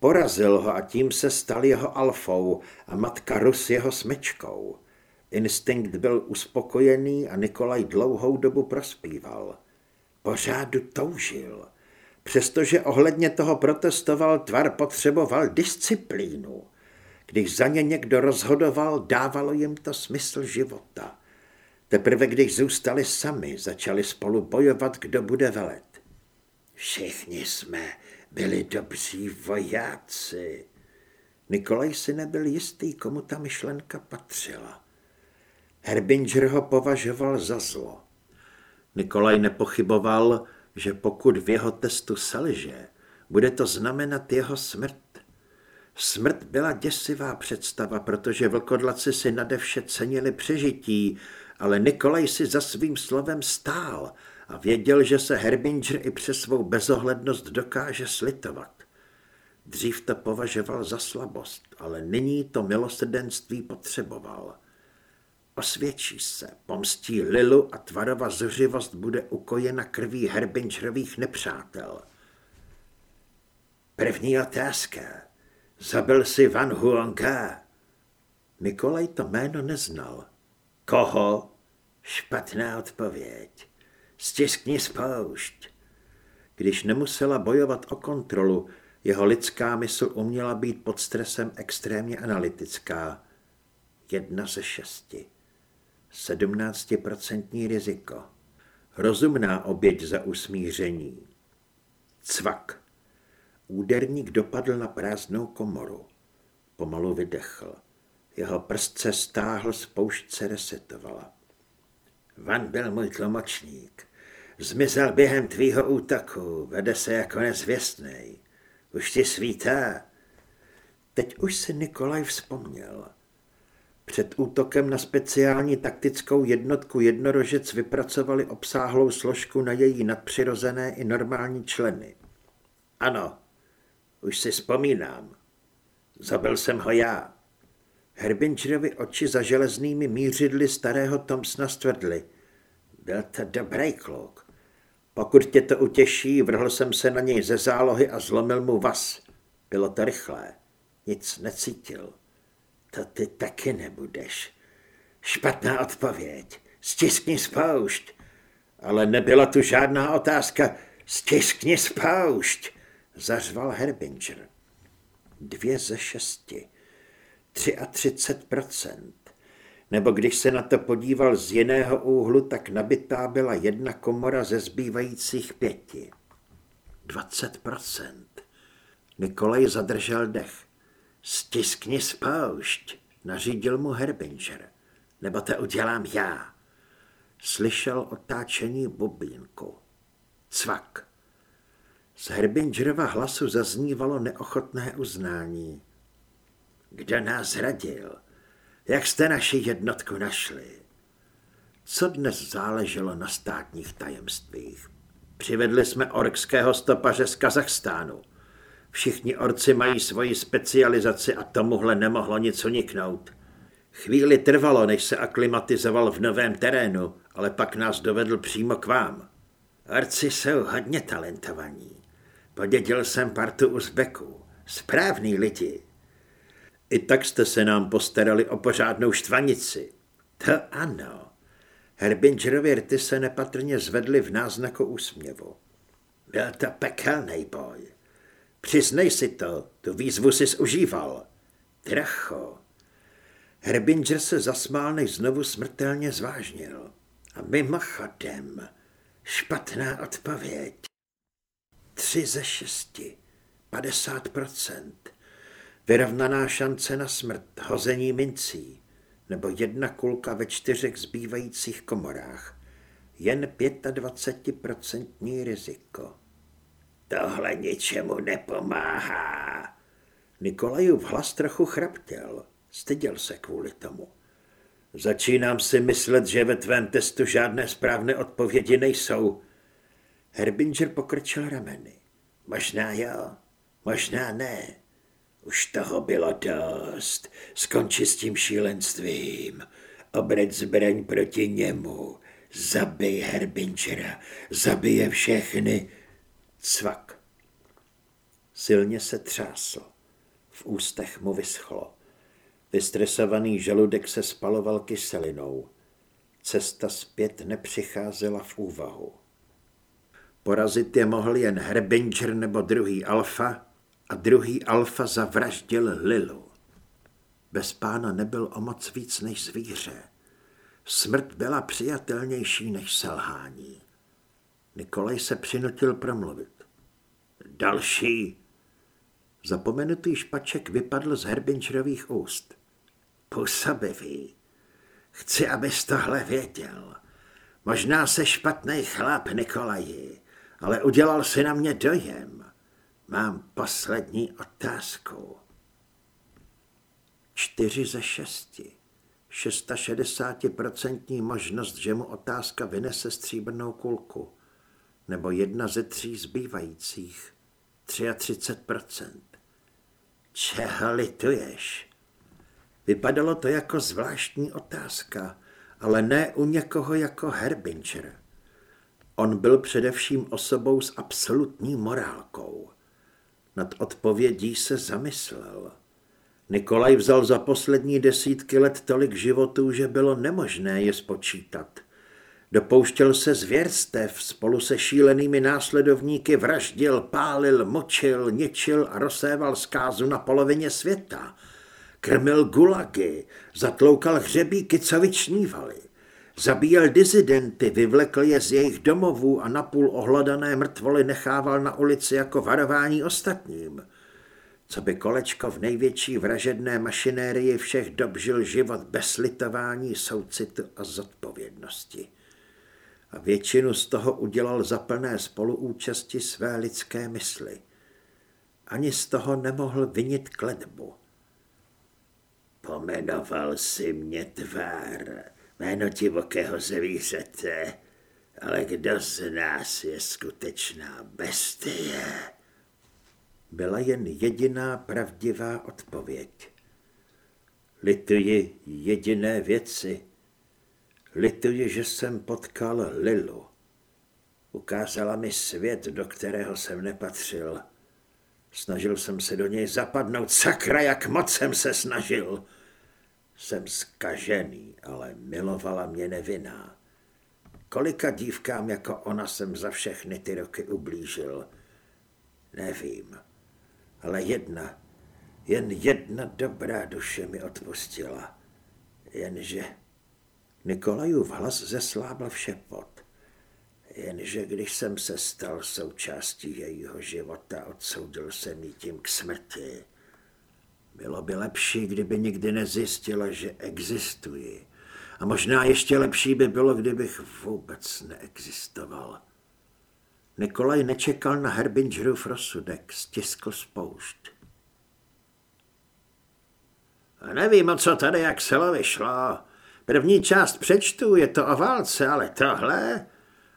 S1: Porazil ho a tím se stal jeho alfou a matka Rus jeho smečkou. Instinkt byl uspokojený a Nikolaj dlouhou dobu prospíval. Pořádu toužil. Přestože ohledně toho protestoval, tvar potřeboval disciplínu. Když za ně někdo rozhodoval, dávalo jim to smysl života. Teprve když zůstali sami, začali spolu bojovat, kdo bude velet. Všichni jsme byli dobří vojáci. Nikolaj si nebyl jistý, komu ta myšlenka patřila. Herbinger ho považoval za zlo. Nikolaj nepochyboval, že pokud v jeho testu selže, bude to znamenat jeho smrt. Smrt byla děsivá představa, protože vlkodlaci si nade vše cenili přežití ale Nikolaj si za svým slovem stál a věděl, že se Herbinger i přes svou bezohlednost dokáže slitovat. Dřív to považoval za slabost, ale nyní to milosrdenství potřeboval. Osvědčí se, pomstí Lilu a tvarova zuřivost bude ukojena krví Herbingerových nepřátel. První otázka. Zabil si Van Huonga? Nikolaj to jméno neznal. Koho? Špatná odpověď. Stiskni spoušť. Když nemusela bojovat o kontrolu, jeho lidská mysl uměla být pod stresem extrémně analytická. Jedna ze šesti. Sedmnáctiprocentní riziko. Rozumná oběť za usmíření. Cvak. Úderník dopadl na prázdnou komoru. Pomalu vydechl. Jeho prst se stáhl, spoušť resetovala. Van byl můj tlumočník. Zmizel během tvýho útoku, vede se jako nezvěstnej. Už ti svítá. Teď už si Nikolaj vzpomněl. Před útokem na speciální taktickou jednotku jednorožec vypracovali obsáhlou složku na její nadpřirozené i normální členy. Ano, už si vzpomínám. Zabil jsem ho já. Herbingerovi oči za železnými mířidly starého Thompsona stvrdly. Byl to dobrý kluk. Pokud tě to utěší, vrhl jsem se na něj ze zálohy a zlomil mu vas. Bylo to rychlé. Nic necítil. To ty taky nebudeš. Špatná odpověď. Stiskni spoušť. Ale nebyla tu žádná otázka. Stiskni spoušť, zařval Herbinger. Dvě ze šesti. 33%. Nebo když se na to podíval z jiného úhlu, tak nabitá byla jedna komora ze zbývajících pěti. 20%. Nikolaj zadržel dech. Stiskni spoušť, nařídil mu Herbinger. Nebo to udělám já. Slyšel otáčení bubínku. Cvak. Z Herbingerova hlasu zaznívalo neochotné uznání. Kdo nás radil? Jak jste naši jednotku našli? Co dnes záleželo na státních tajemstvích? Přivedli jsme orkského stopaře z Kazachstánu. Všichni orci mají svoji specializaci a tomuhle nemohlo nic uniknout. Chvíli trvalo, než se aklimatizoval v novém terénu, ale pak nás dovedl přímo k vám. Orci jsou hodně talentovaní. Podědil jsem partu Uzbeků. Správný lidi. I tak jste se nám postarali o pořádnou štvanici. To ano. Herbingerovi rty se nepatrně zvedly v náznaku úsměvu. Byl to pekelný boj. Přiznej si to, tu výzvu jsi užíval. Tracho. Herbinger se zasmál, než znovu smrtelně zvážnil. A mimochodem, špatná odpověď. Tři ze šesti, 50 procent. Vyrovnaná šance na smrt, hození mincí, nebo jedna kulka ve čtyřech zbývajících komorách. Jen 25% riziko. Tohle ničemu nepomáhá. Nikolajův hlas trochu chraptěl. Styděl se kvůli tomu. Začínám si myslet, že ve tvém testu žádné správné odpovědi nejsou. Herbinger pokrčil rameny. Možná jo, možná ne. Už toho bylo dost. Skonči s tím šílenstvím. Obrať zbraň proti němu. Zabij Herbingera. Zabije všechny. Cvak. Silně se třásl. V ústech mu vyschlo. Vystresovaný žaludek se spaloval kyselinou. Cesta zpět nepřicházela v úvahu. Porazit je mohl jen Herbinger nebo druhý alfa a druhý alfa zavraždil Lilu. Bez pána nebyl o moc víc než zvíře. Smrt byla přijatelnější než selhání. Nikolaj se přinutil promluvit. Další. Zapomenutý špaček vypadl z Herbinčerových úst. Působivý. Chci, abys tohle věděl. Možná se špatný chlap, Nikolaji, ale udělal si na mě dojem. Mám poslední otázku. Čtyři ze šesti. 660% možnost, že mu otázka vynese stříbrnou kulku. Nebo jedna ze tří zbývajících. 33%. Čeho lituješ? Vypadalo to jako zvláštní otázka, ale ne u někoho jako Herbincher. On byl především osobou s absolutní morálkou. Nad odpovědí se zamyslel. Nikolaj vzal za poslední desítky let tolik životů, že bylo nemožné je spočítat. Dopouštěl se zvěrstev, spolu se šílenými následovníky vraždil, pálil, močil, ničil a rozséval zkázu na polovině světa. Krmil gulagy, zatloukal hřebíky, co vyčnívali. Zabíjel dizidenty, vyvlekl je z jejich domovů a napůl ohladané mrtvoly nechával na ulici jako varování ostatním. Co by kolečko v největší vražedné mašinérii všech dob žil život bez litování, soucitu a zodpovědnosti. A většinu z toho udělal za plné spoluúčasti své lidské mysli. Ani z toho nemohl vinit kledbu. Pomenoval si mě tvár, jméno divokého zvířete, ale kdo z nás je skutečná bestie? Byla jen jediná pravdivá odpověď. Lituji jediné věci. Lituji, že jsem potkal Lilu. Ukázala mi svět, do kterého jsem nepatřil. Snažil jsem se do něj zapadnout. Sakra, jak moc jsem se snažil. Jsem zkažený, ale milovala mě nevinná. Kolika dívkám jako ona jsem za všechny ty roky ublížil? Nevím, ale jedna, jen jedna dobrá duše mi odpustila. Jenže Nikolajův hlas zeslábl v šepot. Jenže když jsem se stal součástí jejího života, odsoudil jsem ji tím k smrti. Bylo by lepší, kdyby nikdy nezjistila, že existuji. A možná ještě lepší by bylo, kdybych vůbec neexistoval. Nikolaj nečekal na Herbingerův rozsudek, stiskl spoušť. A nevím, o co tady jak selo vyšlo. První část přečtu, je to o válce, ale tohle...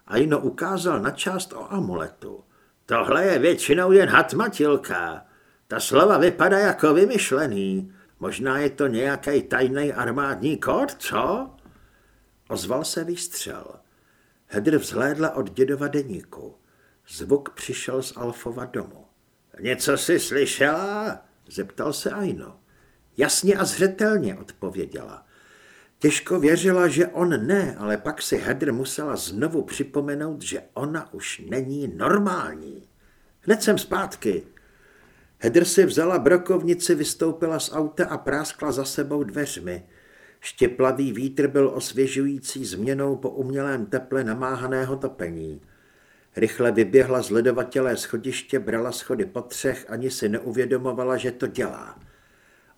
S1: A Jino ukázal na část o amuletu. Tohle je většinou jen hatmatilka. Ta slova vypadá jako vymyšlený. Možná je to nějaký tajný armádní kód, co? Ozval se výstřel. Hedr vzhlédla od dědova deníku. Zvuk přišel z Alfova domu. Něco si slyšela? Zeptal se Aino. Jasně a zřetelně, odpověděla. Těžko věřila, že on ne, ale pak si Hedr musela znovu připomenout, že ona už není normální. Hned jsem zpátky. Hedr si vzala brokovnici, vystoupila z auta a práskla za sebou dveřmi. Štěplavý vítr byl osvěžující změnou po umělém teple namáhaného topení. Rychle vyběhla z ledovatělé schodiště, brala schody po třech, ani si neuvědomovala, že to dělá.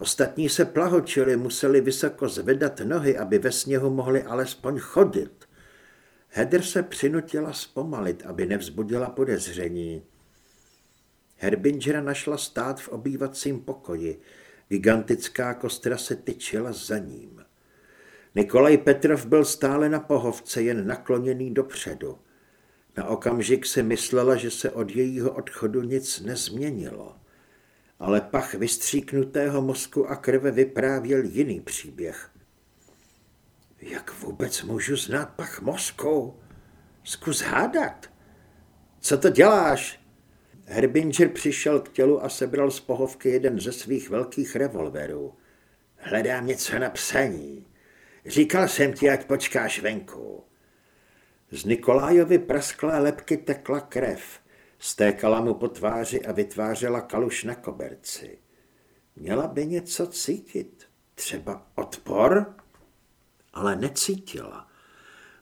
S1: Ostatní se plahočili, museli vysoko zvedat nohy, aby ve sněhu mohli alespoň chodit. Hedr se přinutila zpomalit, aby nevzbudila podezření. Herbingera našla stát v obývacím pokoji. Gigantická kostra se tyčila za ním. Nikolaj Petrov byl stále na pohovce, jen nakloněný dopředu. Na okamžik si myslela, že se od jejího odchodu nic nezměnilo ale pach vystříknutého mozku a krve vyprávěl jiný příběh. Jak vůbec můžu znát pach mozku? Zkus hádat. Co to děláš? Herbinger přišel k tělu a sebral z pohovky jeden ze svých velkých revolverů. Hledám něco na psaní. Říkal jsem ti, ať počkáš venku. Z Nikolájovy prasklé lepky tekla krev. Stékala mu po tváři a vytvářela kaluš na koberci. Měla by něco cítit, třeba odpor, ale necítila.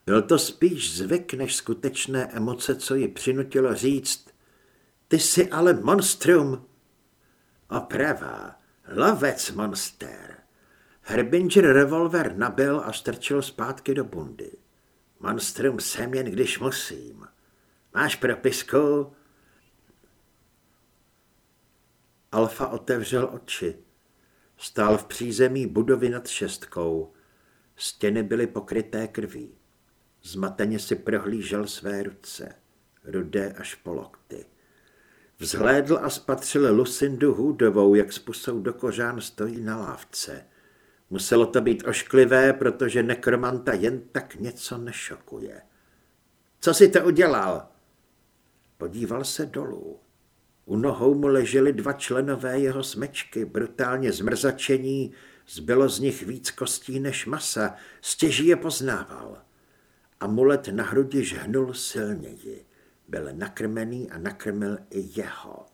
S1: Byl to spíš zvyk než skutečné emoce, co ji přinutilo říct, ty jsi ale monstrum. Oprava, lovec monster. Herbinger revolver nabil a strčil zpátky do bundy. Monstrum jsem jen, když musím. Máš propisku? Alfa otevřel oči. Stál v přízemí budovy nad šestkou. Stěny byly pokryté krví. Zmateně si prohlížel své ruce, rudé až po lokty. Vzhlédl a spatřil Lucindu Hůdovou, jak s do kořán stojí na lávce. Muselo to být ošklivé, protože nekromanta jen tak něco nešokuje. Co si to udělal? Podíval se dolů. U nohou mu leželi dva členové jeho smečky, brutálně zmrzačení, zbylo z nich víc kostí než masa, stěží je poznával. Amulet na hrudi žhnul silněji. Byl nakrmený a nakrmil i jeho.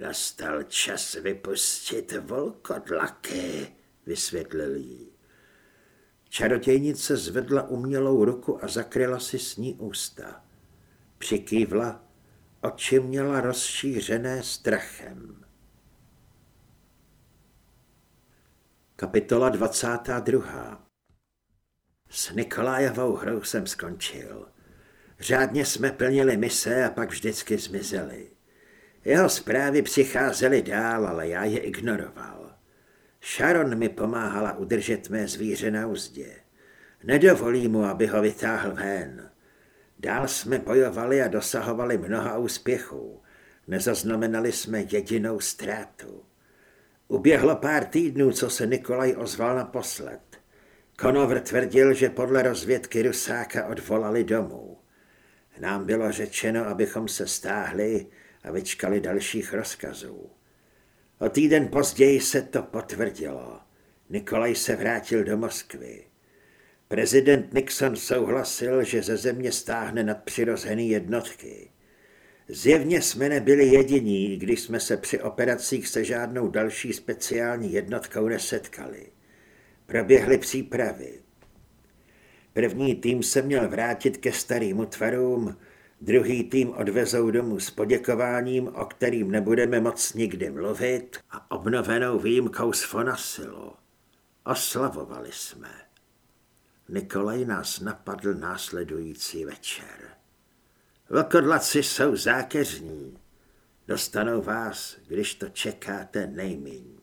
S1: Nastal čas vypustit volkodlaky, vysvětlil jí. Čarodějnice zvedla umělou ruku a zakryla si s ní ústa. Přikývla Oči měla rozšířené strachem. Kapitola 22. S Nikolájevou hrou jsem skončil. Řádně jsme plnili mise a pak vždycky zmizeli. Jeho zprávy přicházely dál, ale já je ignoroval. Sharon mi pomáhala udržet mé zvíře na úzdě. Nedovolí mu, aby ho vytáhl ven. Dál jsme bojovali a dosahovali mnoha úspěchů. Nezaznamenali jsme jedinou ztrátu. Uběhlo pár týdnů, co se Nikolaj ozval naposled. Konovr tvrdil, že podle rozvědky Rusáka odvolali domů. Nám bylo řečeno, abychom se stáhli a vyčkali dalších rozkazů. O týden později se to potvrdilo. Nikolaj se vrátil do Moskvy. Prezident Nixon souhlasil, že ze země stáhne nadpřirozený jednotky. Zjevně jsme nebyli jediní, když jsme se při operacích se žádnou další speciální jednotkou nesetkali. Proběhly přípravy. První tým se měl vrátit ke starým tvarům, druhý tým odvezou domů s poděkováním, o kterým nebudeme moc nikdy mluvit, a obnovenou výjimkou z Fonasilu. Oslavovali jsme. Nikolaj nás napadl následující večer. Vlkodlaci jsou zákeřní. Dostanou vás, když to čekáte nejméně.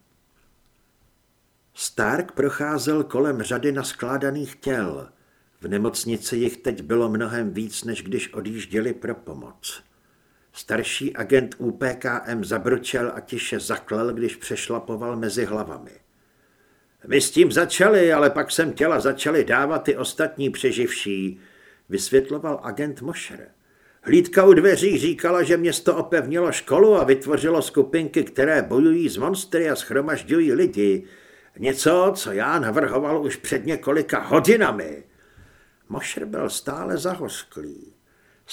S1: Stark procházel kolem řady naskládaných těl. V nemocnici jich teď bylo mnohem víc, než když odjížděli pro pomoc. Starší agent UPKM zabručel a tiše zaklel, když přešlapoval mezi hlavami. My s tím začali, ale pak jsem těla začali dávat ty ostatní přeživší, vysvětloval agent Mošer. Hlídka u dveří říkala, že město opevnilo školu a vytvořilo skupinky, které bojují s monstry a schromažďují lidi. Něco, co já navrhoval už před několika hodinami. Mošer byl stále zahosklý.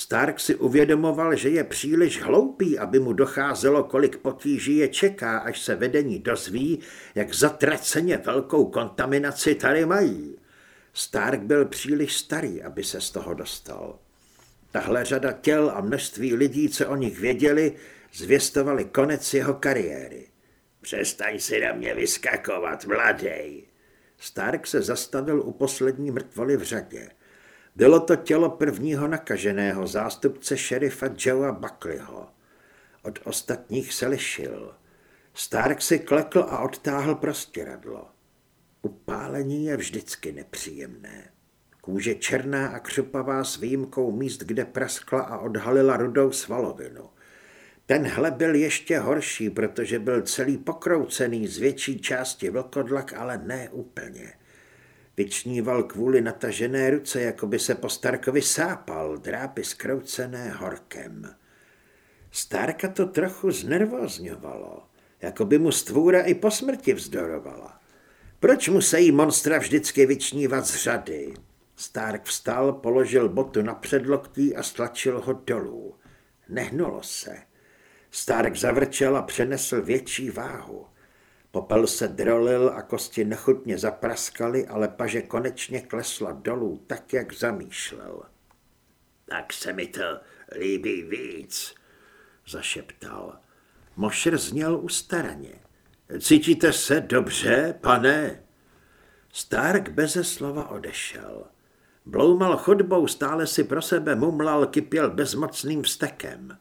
S1: Stark si uvědomoval, že je příliš hloupý, aby mu docházelo, kolik potíží je čeká, až se vedení dozví, jak zatraceně velkou kontaminaci tady mají. Stark byl příliš starý, aby se z toho dostal. Tahle řada těl a množství lidí, co o nich věděli, zvěstovali konec jeho kariéry. Přestaň si na mě vyskakovat, mladej. Stark se zastavil u poslední mrtvoly v řadě. Bylo to tělo prvního nakaženého zástupce šerifa Joea Buckleyho. Od ostatních se lišil. Stark si klekl a odtáhl prostěradlo. Upálení je vždycky nepříjemné. Kůže černá a křupavá s výjimkou míst, kde praskla a odhalila rudou svalovinu. Tenhle byl ještě horší, protože byl celý pokroucený z větší části vlkodlak, ale ne úplně. Vyčníval kvůli natažené ruce, jako by se po Starkovi sápal, drápy skroucené horkem. Starka to trochu znervozňovalo, jako by mu stvůra i po smrti vzdorovala. Proč musí monstra vždycky vyčnívat z řady? Stark vstal, položil botu na předloktí a stlačil ho dolů. Nehnulo se. Stark zavrčel a přenesl větší váhu. Popel se drolil a kosti nechutně zapraskaly, ale paže konečně klesla dolů, tak, jak zamýšlel. Tak se mi to líbí víc, zašeptal. Mošer zněl ustaraně. Cítíte se dobře, pane? Stark beze slova odešel. Bloumal chodbou, stále si pro sebe mumlal, kypěl bezmocným vstekem.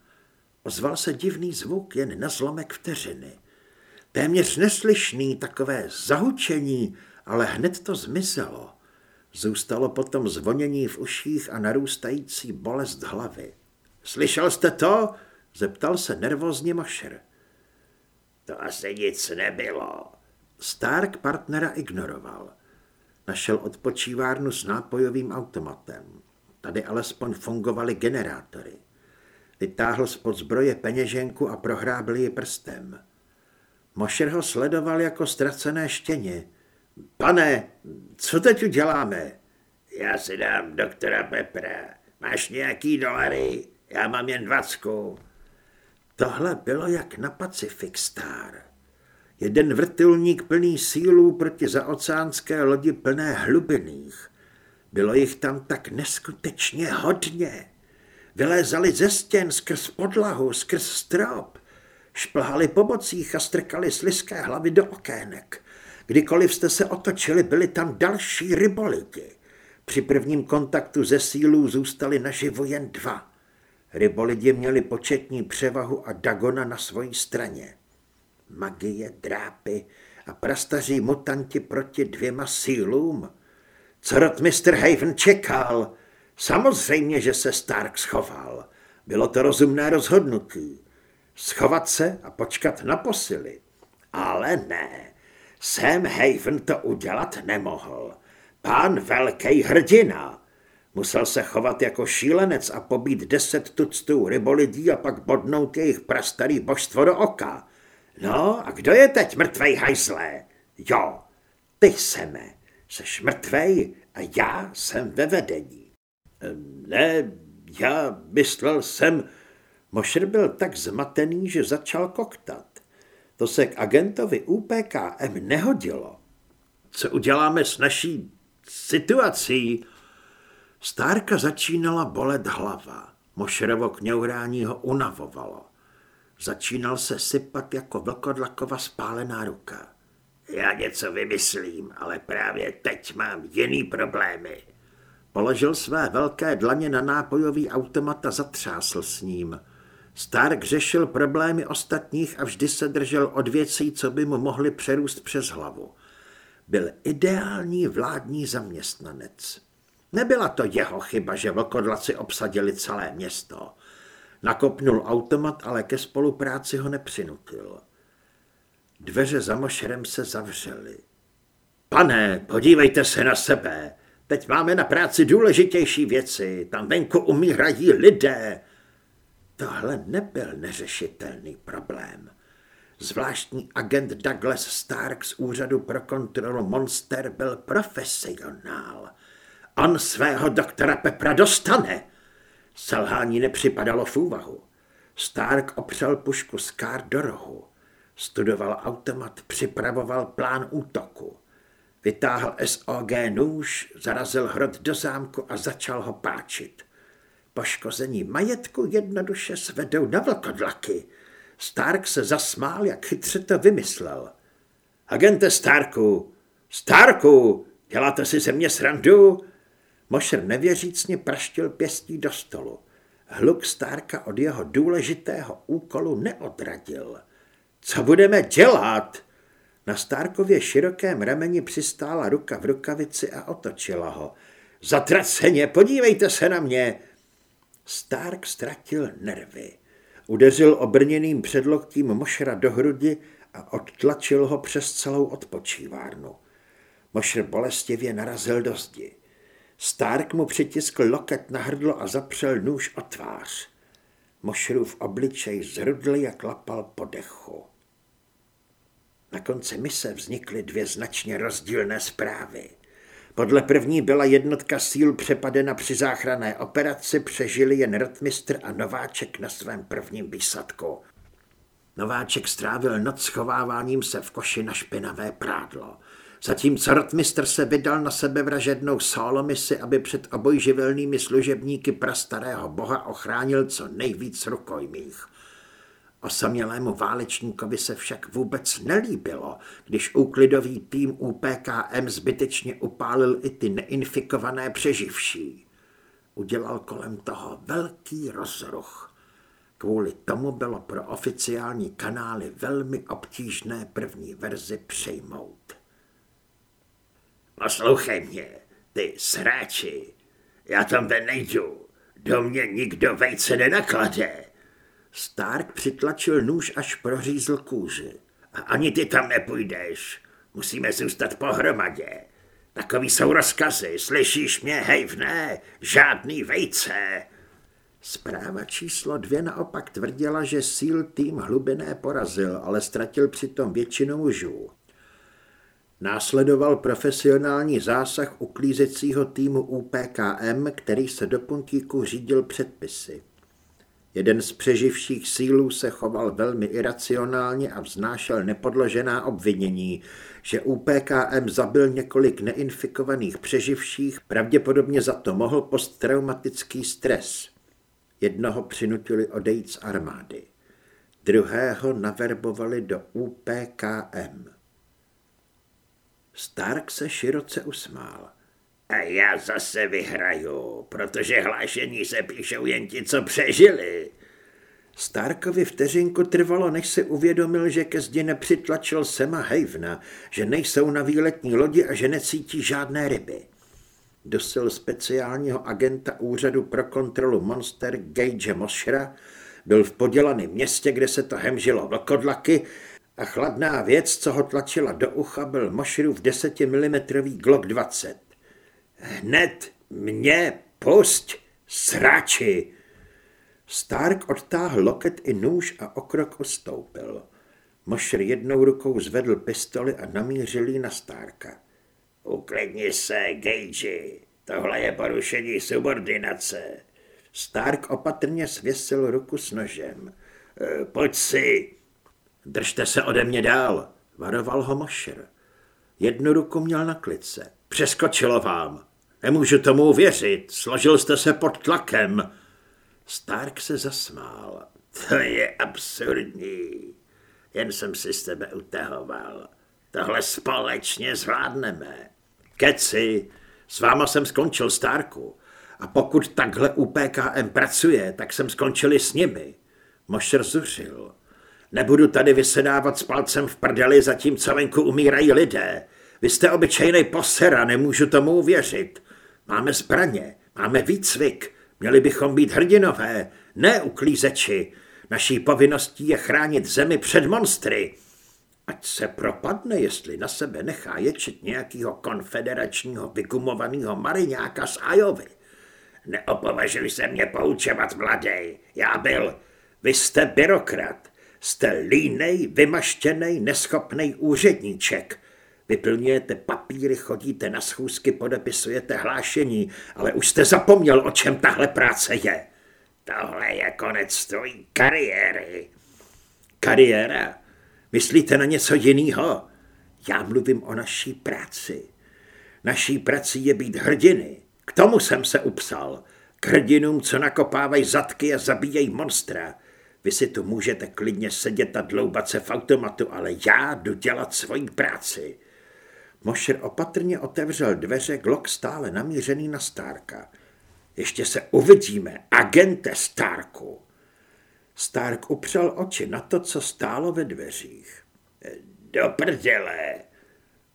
S1: Ozval se divný zvuk jen na zlomek vteřiny. Téměř neslyšný takové zahučení, ale hned to zmizelo. Zůstalo potom zvonění v uších a narůstající bolest hlavy. Slyšel jste to? Zeptal se nervózně Mošer. To asi nic nebylo. Stark partnera ignoroval. Našel odpočívárnu s nápojovým automatem. Tady alespoň fungovaly generátory. Vytáhl spod zbroje peněženku a prohrábil ji prstem. Mošer ho sledoval jako ztracené štěně. Pane, co teď uděláme? Já si dám doktora Pepra. Máš nějaký dolary? Já mám jen dvacku. Tohle bylo jak na Pacific Star. Jeden vrtulník plný sílů proti zaoceánské lodi plné hlubiných. Bylo jich tam tak neskutečně hodně. Vylézali ze stěn skrz podlahu, skrz strop. Šplhali po bocích a strkali sliské hlavy do okének. Kdykoliv jste se otočili, byli tam další rybolidi. Při prvním kontaktu ze sílů zůstali naživo jen dva. Rybolidi měli početní převahu a Dagona na své straně. Magie, drápy a prastaří mutanti proti dvěma sílům. Co Mr. Haven čekal? Samozřejmě, že se Stark schoval. Bylo to rozumné rozhodnutí. Schovat se a počkat na posily. Ale ne, Sam Haven to udělat nemohl. Pán velký hrdina. Musel se chovat jako šílenec a pobít deset tuctů rybolidí a pak bodnout jejich prastarý božstvo do oka. No a kdo je teď mrtvej hajzlé? Jo, ty seme, seš mrtvej a já jsem ve vedení. Ne, já myslel jsem, Mošer byl tak zmatený, že začal koktat. To se k agentovi UPKM nehodilo. Co uděláme s naší situací? Stárka začínala bolet hlava. Mošerovo kňourání ho unavovalo. Začínal se sypat jako vlkodlakova spálená ruka. Já něco vymyslím, ale právě teď mám jiný problémy. položil své velké dlaně na nápojový automat a zatřásl s ním. Stark řešil problémy ostatních a vždy se držel od věcí, co by mu mohli přerůst přes hlavu. Byl ideální vládní zaměstnanec. Nebyla to jeho chyba, že vlkodlaci obsadili celé město. Nakopnul automat, ale ke spolupráci ho nepřinutil. Dveře za mošerem se zavřely. Pane, podívejte se na sebe. Teď máme na práci důležitější věci. Tam venku umírají lidé. Tohle nebyl neřešitelný problém. Zvláštní agent Douglas Stark z úřadu pro kontrolu Monster byl profesionál. On svého doktora Pepra dostane. Selhání nepřipadalo v úvahu. Stark opřel pušku Scar do rohu. Studoval automat, připravoval plán útoku. Vytáhl SOG nůž, zarazil hrot do zámku a začal ho páčit. Poškození majetku jednoduše svedou na vlkodlaky. Stark se zasmál, jak chytře to vymyslel. Agente Starku, Starku, děláte si ze mě srandu? Mošer nevěřícně praštil pěstí do stolu. Hluk Starka od jeho důležitého úkolu neodradil. Co budeme dělat? Na Starkově širokém rameni přistála ruka v rukavici a otočila ho. Zatraceně, podívejte se na mě! Stark ztratil nervy. Udeřil obrněným předloktím mošra do hrudi a odtlačil ho přes celou odpočívárnu. Mošr bolestivě narazil do zdi. Stark mu přitiskl loket na hrdlo a zapřel nůž o tvář. Mošrův obličej zrudl, jak lapal po dechu. Na konci mise vznikly dvě značně rozdílné zprávy. Podle první byla jednotka síl přepadena při záchranné operaci, přežili jen rotmistr a Nováček na svém prvním výsadku. Nováček strávil noc schováváním se v koši na špinavé prádlo. Zatímco rotmistr se vydal na sebevražednou solo misi, aby před obojživelnými služebníky prastarého boha ochránil co nejvíc rukojmích. Osamělému válečníkovi se však vůbec nelíbilo, když úklidový tým UPKM zbytečně upálil i ty neinfikované přeživší. Udělal kolem toho velký rozruch. Kvůli tomu bylo pro oficiální kanály velmi obtížné první verzi přejmout. Poslouchej mě, ty sráči, já tam nejdu, do mě nikdo vejce nenaklade. Stark přitlačil nůž, až prořízl kůži. A ani ty tam nepůjdeš. Musíme zůstat pohromadě. Takový jsou rozkazy, slyšíš mě, hejvné? Žádný vejce. Zpráva číslo dvě naopak tvrdila, že síl tým hlubiné porazil, ale ztratil přitom většinu mužů. Následoval profesionální zásah uklízecího týmu UPKM, který se do puntíku řídil předpisy. Jeden z přeživších sílů se choval velmi iracionálně a vznášel nepodložená obvinění, že UPKM zabil několik neinfikovaných přeživších, pravděpodobně za to mohl posttraumatický stres. Jednoho přinutili odejít z armády. Druhého naverbovali do UPKM. Stark se široce usmál. A já zase vyhraju, protože hlášení se píšou jen ti, co přežili. Starkovi vteřinku trvalo, než se uvědomil, že ke zdi nepřitlačil Sema Hejvna, že nejsou na výletní lodi a že necítí žádné ryby. Dosil speciálního agenta úřadu pro kontrolu monster Gage Moshra, byl v podělaném městě, kde se to hemžilo vlkodlaky a chladná věc, co ho tlačila do ucha, byl Moshrův 10 mm Glock 20. Hned mě pusť, srači! Stark odtáhl loket i nůž a o krok ustoupil. Mošr jednou rukou zvedl pistoli a namířil ji na Starka. Uklidni se, Gage, tohle je porušení subordinace. Stark opatrně svěsil ruku s nožem. E, pojď si. Držte se ode mě dál, varoval ho Mošer. Jednu ruku měl na klice. Přeskočilo vám. Nemůžu tomu uvěřit, složil jste se pod tlakem. Stark se zasmál. To je absurdní. Jen jsem si z tebe utahoval. Tohle společně zvládneme. Keci, S váma jsem skončil, Stárku. A pokud takhle u PKM pracuje, tak jsem skončili s nimi. Mošer zuřil. Nebudu tady vysedávat s palcem v prdeli, zatímco venku umírají lidé. Vy jste obyčejný posera, nemůžu tomu uvěřit. Máme zbraně, máme výcvik, měli bychom být hrdinové, ne uklízeči. Naší povinností je chránit zemi před monstry. Ať se propadne, jestli na sebe nechá ječit nějakého konfederačního vygumovaného mariňáka z Ajovy. Neopovažuj se mě poučovat, mladej. Já byl... Vy jste byrokrat. Jste línej, vymaštěnej, neschopný úředníček. Vyplňujete papíry, chodíte na schůzky, podepisujete hlášení, ale už jste zapomněl, o čem tahle práce je. Tohle je konec tvojí kariéry. Kariéra? Myslíte na něco jiného? Já mluvím o naší práci. Naší prací je být hrdiny. K tomu jsem se upsal. K hrdinům, co nakopávají zadky a zabíjejí monstra. Vy si tu můžete klidně sedět a dloubat se v automatu, ale já jdu dělat svoji práci. Mošer opatrně otevřel dveře, Glock stále namířený na Starka. Ještě se uvidíme, agente Starku. Stark upřel oči na to, co stálo ve dveřích. Do prdele!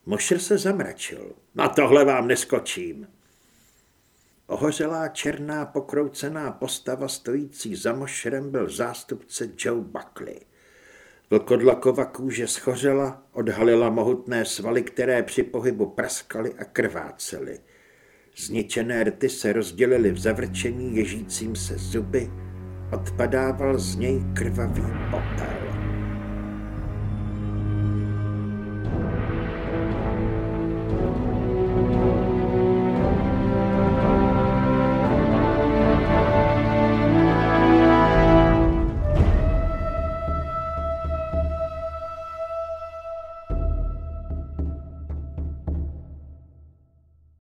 S1: Mošer se zamračil. Na tohle vám neskočím. Ohořelá černá pokroucená postava stojící za mošrem byl zástupce Joe Buckley. Vlkodlakova kůže schořela, odhalila mohutné svaly, které při pohybu praskaly a krvácely. Zničené rty se rozdělily v zavrčení ježícím se zuby, odpadával z něj krvavý popel.